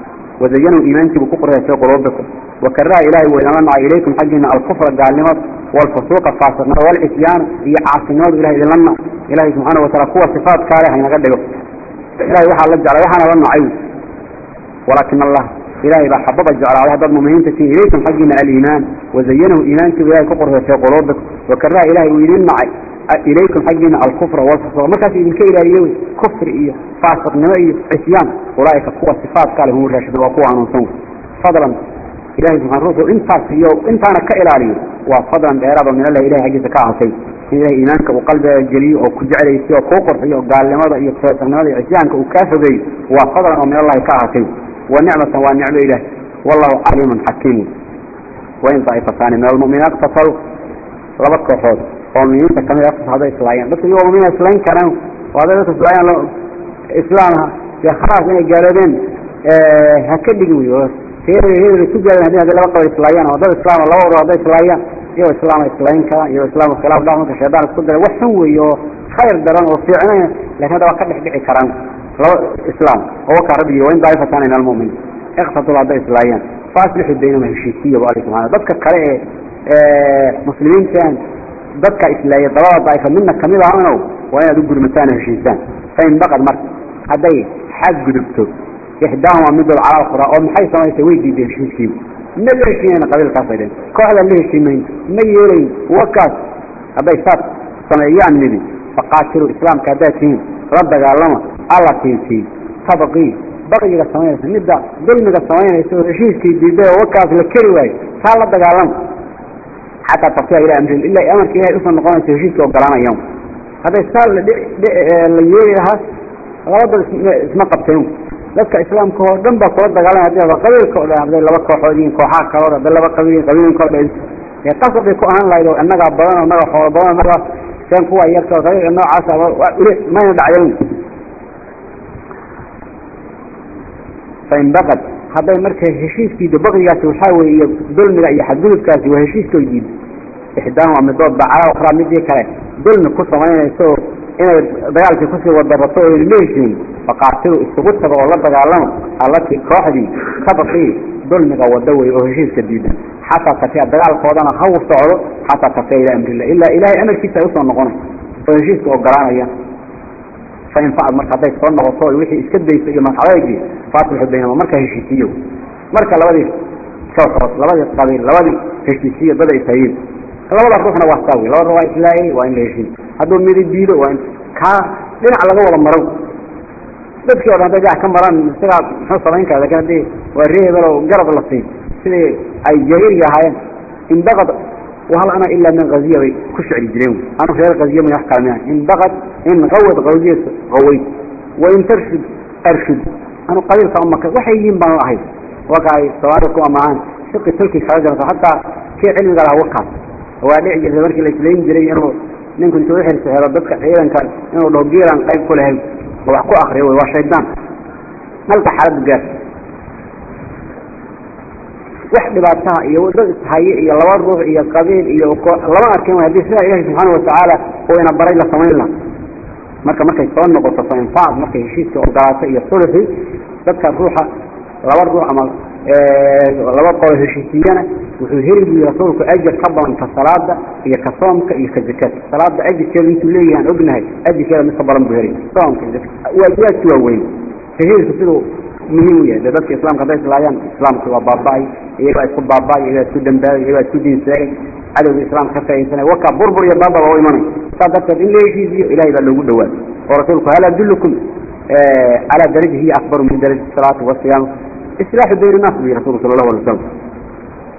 wazayanu iimaankiibu ku qoraya fii quluubikum wakaraha ilahay wa idinla nacay ilaykum xaggiina alkufra gaalnimada walfusuuqa faasiqnimada walcisyaana iyo caasinimadu ilahay idinla nac ilahay subxaana wataala kuwa sifaadkaa leh haynaga dhigo ilahay waxaa la jeclay waxaana la nacay walaakin allah ilahay baa xabada jeclaaday haddaad muminiinta tiin ilaykum xaggiina aliimaan wazayanahu iimaankiibu ilahay ku qoraya fii quluubikum wakaraha ilahay uu idin nacay ilaykum xaggiina alkufra walfusuuq markaas idinka ilaaliye wey kufri iyo ilahay subxaan ruuxu intaas iyo intaana ka ilaaliyo waa fadlan dheeraad oo min allahi ilahay xaggiisa ka ahatay in ilahay iimaanka uu qalbiga geliyo oo ku jeclaysiyo oo kuu qurxiyo gaalnimada iyo faasiqnimada iyo cisyaanka uu kaa fogeeyo waa fadlan oo min allahi ka ahatay wa nicmatan waa nicmo ilaah wallahu caliimun xakiim wain daa'ifataani min almu'miniin iqtatalu laba kooxood oo muminiinta ka mid a hadday islaayaan dadka iyagoo muminiina islayn karaan oo hadday dadka islaayaan islaamha dee khalaas inay gaaloobeen ha ka dhigi wey hebel ku gaadeen haddii hadday laba qaba islaayaan oo dad islaama laba uro hadday islaayaan iyagoo islaama islayn karaan iyagoo islaamka khilaaf dhac marka shaydaan isku diray wax xun weeye oo khayr daran oo fiicnayn laakiin hadda waa ka dhex dhici karaan laba islaam oo wakaa rabbi wain daa'ifatan min almu'miniin iqtatul hadday islaayaan faaslixu baynahuma heshiisiya bu alla subxana dadka kale ee muslimiintan dadka islaaya dabada daaifa midna ka mid ahanow waa inaad u gurmataan oo heshiisaan fain baqad marka hadday xad gudubto ixdaahuma midoob cala alqura oo maxay samaysay way diiday heshiiskiiba ma la heshiinayna qabiilkaasay dheen kooxdaan la heshiimayn ma yeelayn wakaas hadday saas sameeyaan midi faqaatilu islaamka haddaad tihiin la dagaalama alla tiintii tabqii baqiga samaynaysa midda dulmiga samaynaysa oo heshiiskii diiday oo wakaas la keri waayo taa la dagaalama xataa tafsiya ila amrin ilaa amarka ilahay u soo noqonaysa dadka islaamka oo dhan baa kula dagaalamay haddii aba qabiilka o dhan laba kooxood yihiin kooxaha kale o dhan laba qabiil qabiilka o dhan. Ee qasab ku ahaan lahayd oo annagaa badan oo annaga xoolo badan annaga seen kuwa yarka qabiilka noocaas ule mayna dhacdayn. Fain baqad hadday marka heshiiskiida baqdigaasi waxaa weeye dulmiga iyo xadgudubkaasi waa heshiiskoo diida ixdaahuma midood ba calaa ukhraa midii kale. Dulmi ku samaynayso inay dagaalkii ku sii wadarato oo ayna heshiin faqaatilu isugu tago oo la dagaalamo allatii kooxdii tabqii dulmiga wada wey oo heshiiska diidan xataa tafiya dagaalkoodana ha u socdo xataa tafiya ilaa amrillah ilaa ilaahay amarkiisa ay u soo noqonay oo heshiiska ogolaanaya fain facad marka hadday soo noqoto wixii iska dayso iyo madaxadeegii faasilxu baynama marka heshiisiyo marka labadii kooxood labadii qabiil labadii heshiisiyo dada ishayin labada ruuxna waa saa wey labada waa islaayay waa in la heshiin hadduu midi diido waa in kaa dhinac laga wada maro dadkii o dhan hadday dhinac ka maraan isagaa muxuu samayn kara laakiin haddii waa ree hebel oo garab la siin sidii ay jaahiliga ahaayeen indaqad wahal ana ilaa min kaziya bay ku shecli jireen anu reer kaziya may wax kala mihan indaqad in qawad qawdiya qawayd wain tarshud arshud. Anu qabiilka umaka waxay yihiin baan ahay waka ay soomaalida ku amaahaan fiqi tulki kaga garto hataa kii cilmiga laha wakaas waa dhici jirtay markii la islayn jiray inuu ninku intuu uxirsa helo dadka ciidanka inuu dhaho geelaan qayb ku lahay oo wax ku akriyo wey waa shaydaan halka xaaladu gaar wax dhibaataha iyo dad ishaye iyo laba ruux iyo qabiil iyo lama arkin haddii sidaa ilaahi subxaana watacaala uu ina baray la samayn laha marka markay soo noqoto fainfaad markay heshiiskii ogolaato iyo sulxi dadka ruuxa laba qolo heshiisiyana wuxuu heli buyi rasuulku ajar ka badan ka salaada iyo ka soomka iyo ka zakada salaada ajirkeeda intuu leeyahay aan ognahay ajirkeeda mid ka badan buu helay soomka waajibaadki waa weyn. Heshiisku siduu muhiim u yahay. De dadka islaamka hadday islaayaan islaamki waa baaba-ay iyagaa isku baaba-ay iyagaa isku dambaabay iyagaa isku diinsaagay cadowga islaamka ka faaidsanay wakaa burbur iyo baaba waa imanay. Saa darteed in la heshiisiyo ilahay baa loogu dhawaad. Oo rasuulku hal adulukum calaa daraja hiya akbaru min darajati salaati wasiyaam islaaxu bayn annaas bu rasulku sala allahu alay wasalam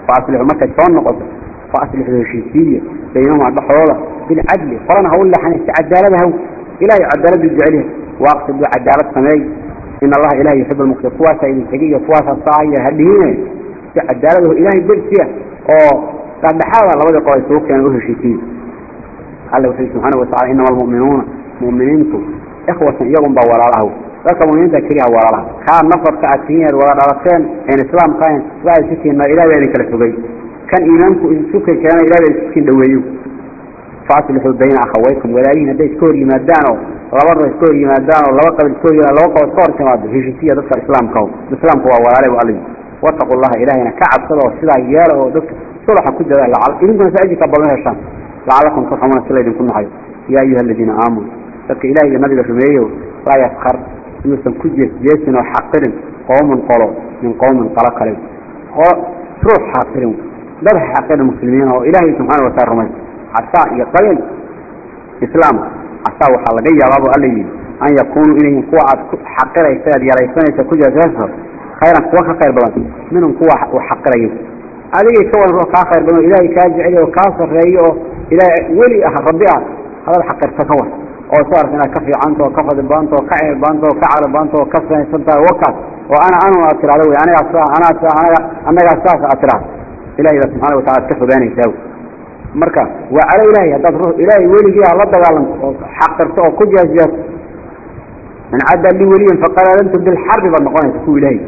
faaslixu markay soo noqoto faaslixu heshiisiiya baynahuma dhexdooda bilcadli qolana ha u leexanay si cadaalada haw ilahay cadaaladu jecelyahay waaqsidu cadaalad sameey in allaha ilahay yuxib almuqsid kuwaasaa idin tegay iyo kuwaasaa saaya hadhihine si cadaaladaho ilahay dersiya oo dhexdhexaada labadii qol isugu keenay u heshiisiiya alla wuxuu subxaana watacala inama almu'minuuna mu'miniintu ikhwatan iyagun baa walaalahaw dadka muminiinta keliya walaalaha kaa nafarka aad tihiin wada dhalateen een islaamka ahayn waxay isu kiin ilahay baa idin kala fogay kan iimaanku isu keena ilahay baa isu kiin dhaweeyo faaslixuu bayna akhawaykum walaayihin hadday iska hor yimaadaan oo laba ruux iska hor yimaadaan oo laba qabil iska hor yimaadaan laba qof iska hor timaado heshiisiya dadka islaamka islaamku waa walaale bu alli wattaqu llaha ilahayna ka cabsada oo sidaa yeela oo dadka sulaxa ku dadaal lacal idinkuna si ajirka badan heshaan lacalakum turxamuuna si laydinku naxayo yaa ayuha aladiina aamanuu dadka inuusan ku jeesjeesin oo xaqirin qoomun qolo min qoomin qalo kale. Ruux xaqirin. Dad xaqirin muslimiin oo ilaahay subxaana wataala rumay casaa iyo qabiil islaam casaa waxaa laga yaabaabo alla yidhi an yakunuu inay kuwa aad xaqiraysa aad yaraysanaysa ku jeesjeeso khayran kuwa ka khayr badan minhum kuwa uu xaqirayo. Adigay ka wadan kaa khayr badan oo ilaahay kaa jecel oo kaa sarreeyo oo ilaahay weli ah rabbi ah hadaad xaqirta ka war oo soo arka inaad ka fiicanta oo ka fadilbaanta oo ka ceelbaanta oo ka carabaanta oo ka samaysantahay wakaas. Oo ana anu aad tirahdo wey anigaa sa anaa sa anaga annagaa saas aad tirahdo ilahay baa subxana watacala ad ka fogaanaysaa marka waa calo ilahay haddaad ruux ilaahay weligii aad la dagaalanto oo xaqirto oo ku jeesjeesto man cadda li weliyan faqad bilxarbi baad noqonaysa kuwa ilaahay.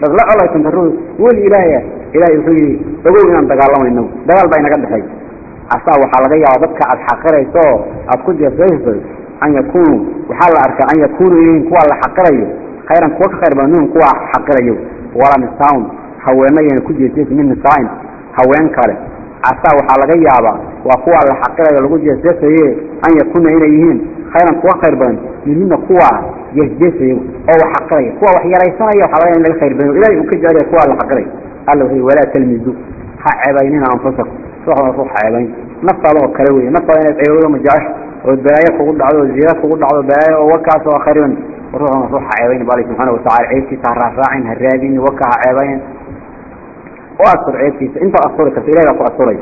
Dad la colaysanta ruux weli ilaahay ah ilahay wuxuu yihi ogow inaan dagaalamayno dagaal baa inaga dhexay. Casaa waxaa laga yaaba dadka aad xaqirayso oo aad ku jeesayso an yakunuu waxaa la arkaa an yakunuu ilayhim kuwa la xaqirayo. Khayran kuwa ka khayr badan minhum kuwa xaqirayo. Walaa nisaaun haweenayana ku jeesaysa min nisaain haween kale. Casaa waxaa laga yaabaa waa kuwa la xaqirayo lagu jeesjeesaye an yakuna inay yihiin. Khayran kuwa khayr badan minhuna kuwa jeesjeesaya oo wax xaqiraya kuwa wax yaraysanaya waxaa laga in laga khayr badan. Ilahay uu ka jecel yahay kuwa la xaqirayo. Alla wuxuu walaa talmizu. Ha cebaynina anfusakum ruuxda ruux ceebayn. Naftaada oo kale wey naftaada inaad ceebado majecesho oo balaayo kugu dhacdo oo ziina kugu dhacdo balaayo oo wakaas oo khariban. Ruuxdana ruuxa ceebayn ba alla subxaana watacala ceebtiisa ha raafraacin ha raadin waka ha ceebayn o astur ceebtiisa intaad asturi karta ilahay baa ku asturay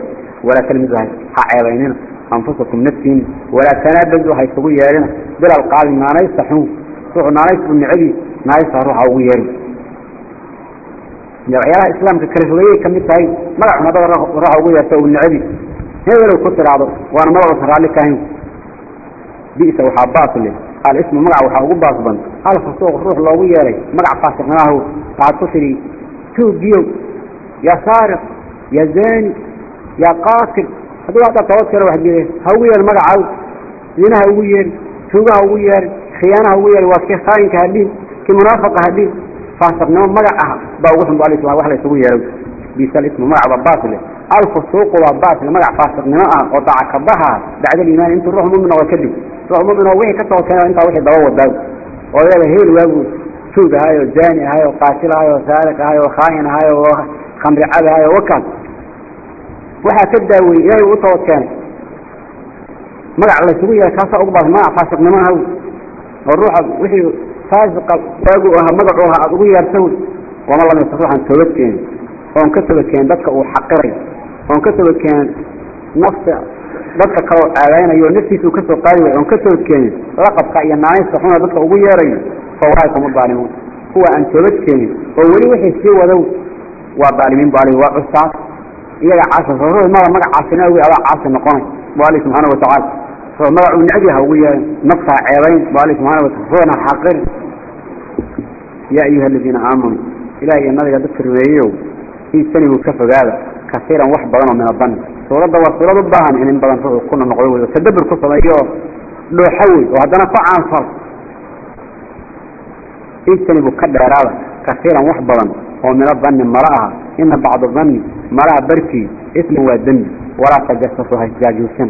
walaa talmizu ha ceebaynina anfusakum naftiina walaa tanaabazu ha isugu yeedhina bilal qaali naanaysta xun ruuxu naanaysta necbi naanaysta ruuxa ugu yeedhin waxyaalaha islaamka kala fogeeyey ka mid tahay magac ugu bisa waxaa baas leh. Alismu magac waxaa ugu baas badan alfusuuq ruux loogu yeeray magac faasiqnimaahu waxaad ku tidhi tuugiyow yaa saariq yaa zaani yaa qaatil hadduu hadda toobad kale wax jire ha ugu yeerin magacaw zinaha ugu yeeri tuugaha ugu yeerin khiyaanaha ugu yeeri waa kii khaayinka hadhiin kii munaafiqa hadhiin faasiqnimo magac ah baa ruux mumin oo wixii ka soo keeno intaa wixii daba wadaa oo iyaga heel waagu tuug ahayo zaani ahayo qaatil ahayo saarik ahayo khaain ahayo khamri cab ahayo wakaas waxaa ka daaweeyey ilaahay u toobad keenay magac laysugu yeela kaasaa ugu badan magac faasiqnimo aha oo ruuxa wixii faasiqa waagu ahaa magacu ahaa aada ugu yeerta wy wama lamaysa ruuxan toobad keenin oon ka toobad keenin dadka uu xaqirayo oon ka toobad keenin nafta dadka kale oo aadaynayo naftiisu ka soo qaadi oon ka soo keen laqabka iyo naaysta xuna dadka ugu yeerayo fawraay kuma baalimu kuwa aan toobad keenin oo weli wixii sii wadow waa baalimin baali waa cusaas iyaga caasa soo mara magacaasina ugu aba caasi noqonay baali subhanahu wa ta'ala soo magacu nabi ha ugu yeerin nafta ceebayn baali subhanahu wa ta'ala xaqir ya ayuha alladina aamanu ilaahi nabiga dadka rumeeyo يجتنبوا كفقاذا كثيرا وحبا من الظن. سورة وصورة الضهن إن بدن كنا نقول وتدبر قصة أيوه لو حول وهذا فعان فرق يجتنبوا كدراوة كثيرا وحبا ومن الظن مرأها. إن بعض الظن مرأة بركي. اسمه والدم ولا تجسسها الجاجوسا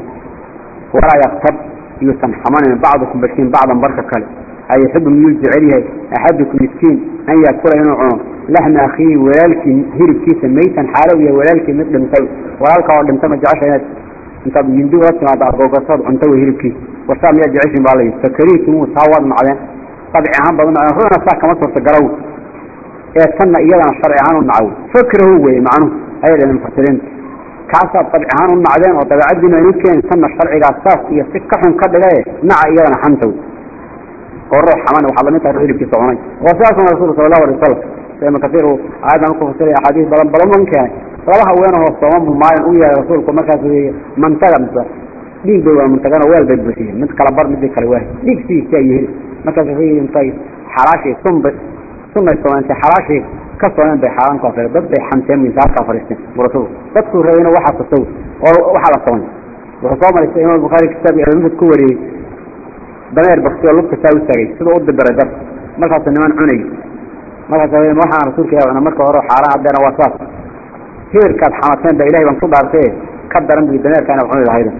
ولا يغتب يسن حمان بعضكم بركين بعضا بركة كله أي حب من ميول جعلها أحدكم مسكين أن يأكل أي ينعون لحم أخيه ولالك هرب كيسا ميتا حالويا ولالك مثل مثل ولالك أولا لم تمت جعش انت يندو رسم على أرغوغصاد أنت وهرب كيس وصام يا جعش بالله فكريتم وصاور معلان طبعا هم بضنا أخونا صح كما ترتقروا إيادا الشرع شرعان ونعود فكره هو معنه أيضا المفترين طبعا طبعان ونعدين وطبعا عدنا نوكي يتسنى الشرع لأساس يسكحهم قبل إيه مع إيادا حمته oo ruux xaman waxaad la mid tahay hilibkiisa cunay. Waa sidaasuna rasuulka sala allahu alay wasalam ibn kasiir uu aayadan ku fasiray axaadiis badan badan ban keenay. Labaha weenahoo sooma maalin u yahay rasuulku markaasu yii mantaga mise dhiig bay waa mantagana weel bay buuxiyeen. Mid kala bar midii kale waahi dhiig sidiisa ayuu heli markaas wuxuu yidhi intay xalaashii sunba sunay soomeen intay xalaashii ka soomeen bay xaaraan ku afreen dad bay xamteen misaarkaa fariisteen bu rasuulku dadkuu rabeyna waxaa tasawir oo waxaa la soomay wuxuu soo maraystay imaam bukhaari kitaabkii alamud ku wariyey dameer baktiyo lugta saa u taagay sida u dibiray dad. Markaas niman cunay. Markaas waxaan rasuulka cuna marka hore xaaraan haddana waa saas. Heerkaad xamateen ba ilaahay baan ku dhaartay ka daran bi dameerkaana cuni lahayda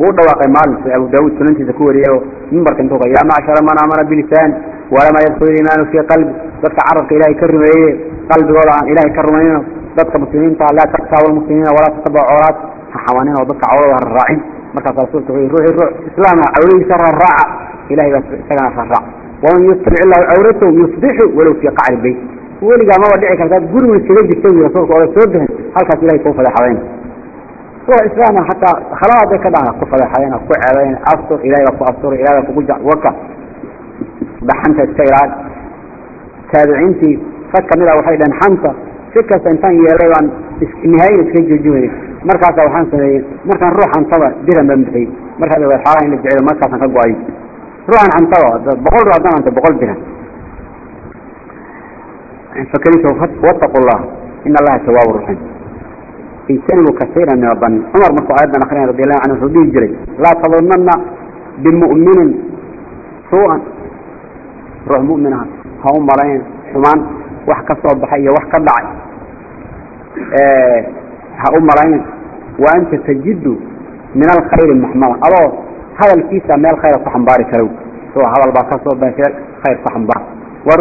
wuu dhawaaqay maalinta abu daawud sunantiisa ku wariyay mimbarka intuu yaa macshara man aamana bilisaan walama yadkhulu iimaanu fii qalbi dadka carabka ilaahay ka rumeeye qalbigooda aan ilaahay ka rumayno. Dadka muslimiinta laa taqtaabu lmuslimiina walaa tatabacu cawraat. Ha xawanin oo dadka cawrada ha markaas rasuulku wuxuu ruuxi ruux islaamka cawradiisa raraaca ilaahay baa isagana raraac waman yustabic illahu cawratahu yusbixu walow fii qacri bayt. Weligaa maba dhici kartaa guriga iskaga jirta wi rasuulka oola soo bixin halkaas ilahay kuu fadeexadayn ruux islaama xataa khaladaad ka dhaca ku fadeexadayn ku ceebayn astur ilahay baa ku astura ilahay baa kugu waka dhaxanta iska ilaali taabiciintii rag ka mid a waxay dhaheen xanta si kasta intaan yeelay baan nihaayin iska joojinay markaasa waxaan sameeyey markaan ruux cantaba diran baan bixiyey. Markaa ogaad xaalaha in la jecelo markaasaan ka go'ay. Ruuxan cantaba boqol ru haddaan cantay boqol diran. Fakaliisa wattaqu llah in allaha jawaabu raxiim ijtanibu kaiira min adani cumar markuu aayaddan akrinay radi allahu canhu wuxuu dhihi jiray laa tadunnana bimu'minin suu-an ruux mu'min ah ha u malayn xumaan wax ka soo baxay iyo wax ka dhacay ha u malaynayso waanta tajidu min alkhayri muxmala adoo hadalkiisa meel khayra ku xambaari karow. Hadal baa ka soo bashe khayr ku xambaar. War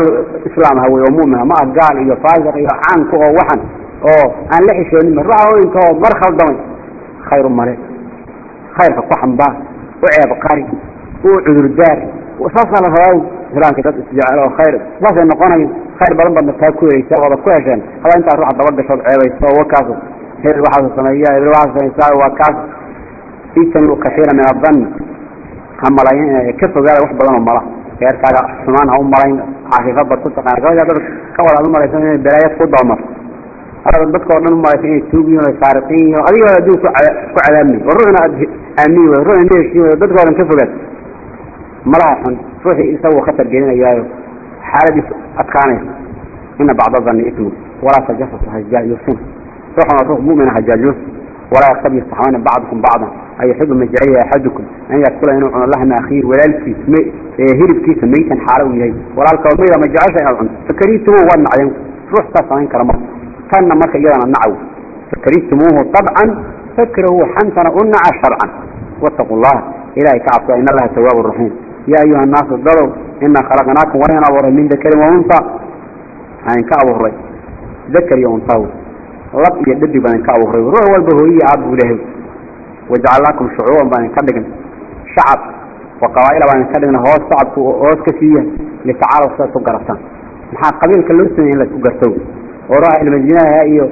islaam ha wey oo mumin ma ah gaal iyo faasiq iyo caanka oo waxan. Oo aan la xishoonin ruuxooyinka oo mar khaldamay khayr u male khayrka ku xambaar. U ceeb qari. U cudurdaar saasna la rabaa islaamka dad isjecel oo khayr. Saasay noqonayo khayr badan baadna taa ku helaysa waabad ku hesheen. Hadaa intaa ruuxa daba gashood ceebayso wakaaso hebel waxaad sameeyaa hebel waxaad samaysaa waa kaas. Itanuu kaxiira min adanni ha malayn eh, ka fogaada wax badan oo mala. Beerkaaga xumaan ha u malayn caafifad bad ku taqaana dad ka wada ad u malaysa inay balaayad ku doomarto aa dadka o dhan u inay tuugiyiin oo saariqiin yihiin adiga waa adduun ku cadaabmay war ruuxna aad aamini way ruuxna neheshii way dadka o dhan ka fogaad. Malaha xun ruuxii isaguu khatar gelinayaayo xaaladiisu adkaanaysa ina bacda danni ismu. Walaa tajasus hajaa yufsina روح روح مؤمن يوسف ولا يقتضي يستحوان بعضكم بعضا. أي يحب مجعي أحدكم أن يأكل إنه عن الله ما أخير ولا الكيس هرب كيس ميتا حاله إليه. ولا الكومية ما جعش أن فكريتموه والنعيم روح تصعين كرمه. كان مركا إيانا النعو فكريتموه طبعا فكره حنتنا أنع شرعا. واتقوا الله. إلهي كعبك إن الله تواب الرحيم يا أيها الناس الضرب إنا خلقناكم وإنا أبورا من ذكر وأنثى. عن كأبورا ذكر lab iyo dhadi baan idinka abuuray. Ruux walba hooyihi aad buu lehay wajacalnaakum shucuuban baan idinka dhigna shacab wa qabaaila baan idinka dhigna hoos shacabku hoos ka siiya litacaalw sidaas u garataan maxaa qabiilka loo sameeyey in la isku garto? Oo ruuxa ilmadinaha iyo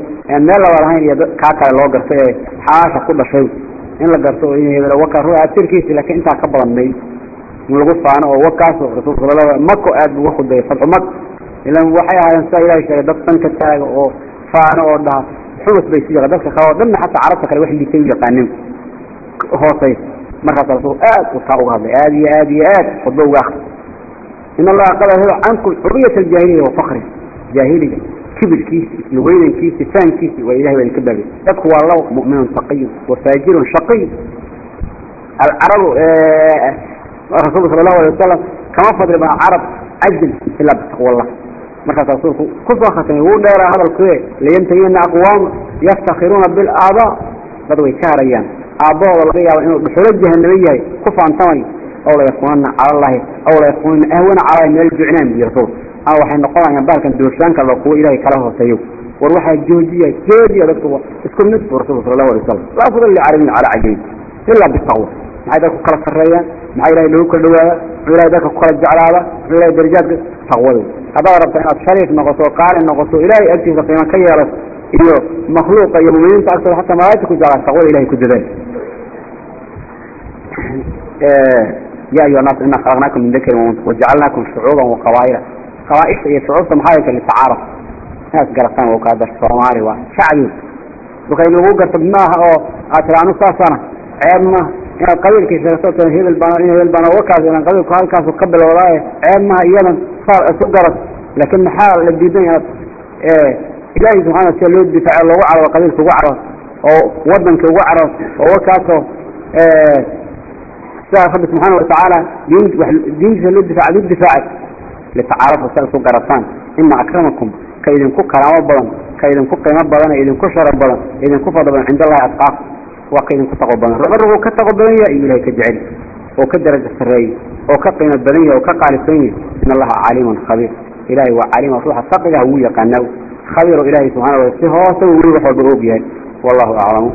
meel laba lahayn iyo kaa kale loo garto ee xalaasha ku dhashay. In la garto oo in hebel waka ruuxa tirkiisa laakiin intaa ka badan may. In lagu faano oo wakaas rasuulka mako aad buu uga khudbeeyey fadxu mak ilan waxay ahaayeen sidaa ilahay sheegay dad san ka taaga oo faano oo dhaha xubus bay si dadka kale oo dhan xataa carabta kale wax liitay yaqaanin hoosay markaas rasuul aad u taa uga hadlay aad iyo aad iyo aad khudbo uga markaas rasuulku ku soo khatimay wuu dheeraa hadalkuye layantahiyana aqwaama yaftakhiruuna bilaabaa dad way ka harayaan aabbahooda laga yaaba inuu dhuxulo jahanabo yahay ku faantamay ow layakuunana calallaahi ow layakuunana ahwana calalahi meel jucnaan buyi rasuulku ama waxay noqonayaan baalkan doorshaanka lo kuwa ilaahay kala hooseeyo. War waxaa joojiya joojiya dadku isku mid buu rasulku sala allahu alay wasalam laa fudal licarabin calaa cajabin ilaa bitaqwa. Maxay dadku kala sarreeyaan maxaa ilahay loogu kala dhawaada? Muxuu ilahay dadka ku kala jeclaada? Muxuu ilahay darajaadka taqwada haddaad rabto inaad shariik noqoto qaali noqoto ilaahay agtiisa qiima ka yeelato iyo makhluuqa iyo muminiinta agtooda xataa malaagta ku jeclaan taqwada ilahay ku dadaal ya ayuha naas ina khalaqnaakum min dakarin waunta wajacalnaakum shucuuban waqabaa'ila qabaaisha iyo shucuubta maxaa yaka litacaaruf inaad garataan waa kaa dar soomaali waa shacbi. Marka inagu garta maaha oo aad tira anu saasana ceeb maaha inaad qabiilkiisa ka soo hebel baan in hebel baan uga kaafilan qabiilku halkaasu ka bilowdaaye ceeb maha iyadan saar ay ku laakiin maxaa la diidan inaad ilaahay subxana wataala loo difaaco loogu cararo qabiilka ugu cararo oo waddanka ugu cararo oo uga kaaso rabbi subxaana watacaala diin diintiisa loo difaaca loo difaacay. Litacaarafu si aad garataan ima akramakum ka idinku karaamo badan ka idinku qiimo badan ee idinku sharaf badan ee idinku fadla badan cinda allahi atqaaku waa ka idinku taqo badan. Raba ka taqo badan yahay ayuu ilahay ka jecel. Oo ka daraja sarreeyey oo ka qiimo badan yahay oo ka qaalisan yahay. In allaha caliimun khabiir. Ilahay waa caliima ruuxa saqigaha ah, wuu yaqaanaa. Khabiiro ilaahay subxana wa si hoose weli wax walba og yahay wallahu aclamu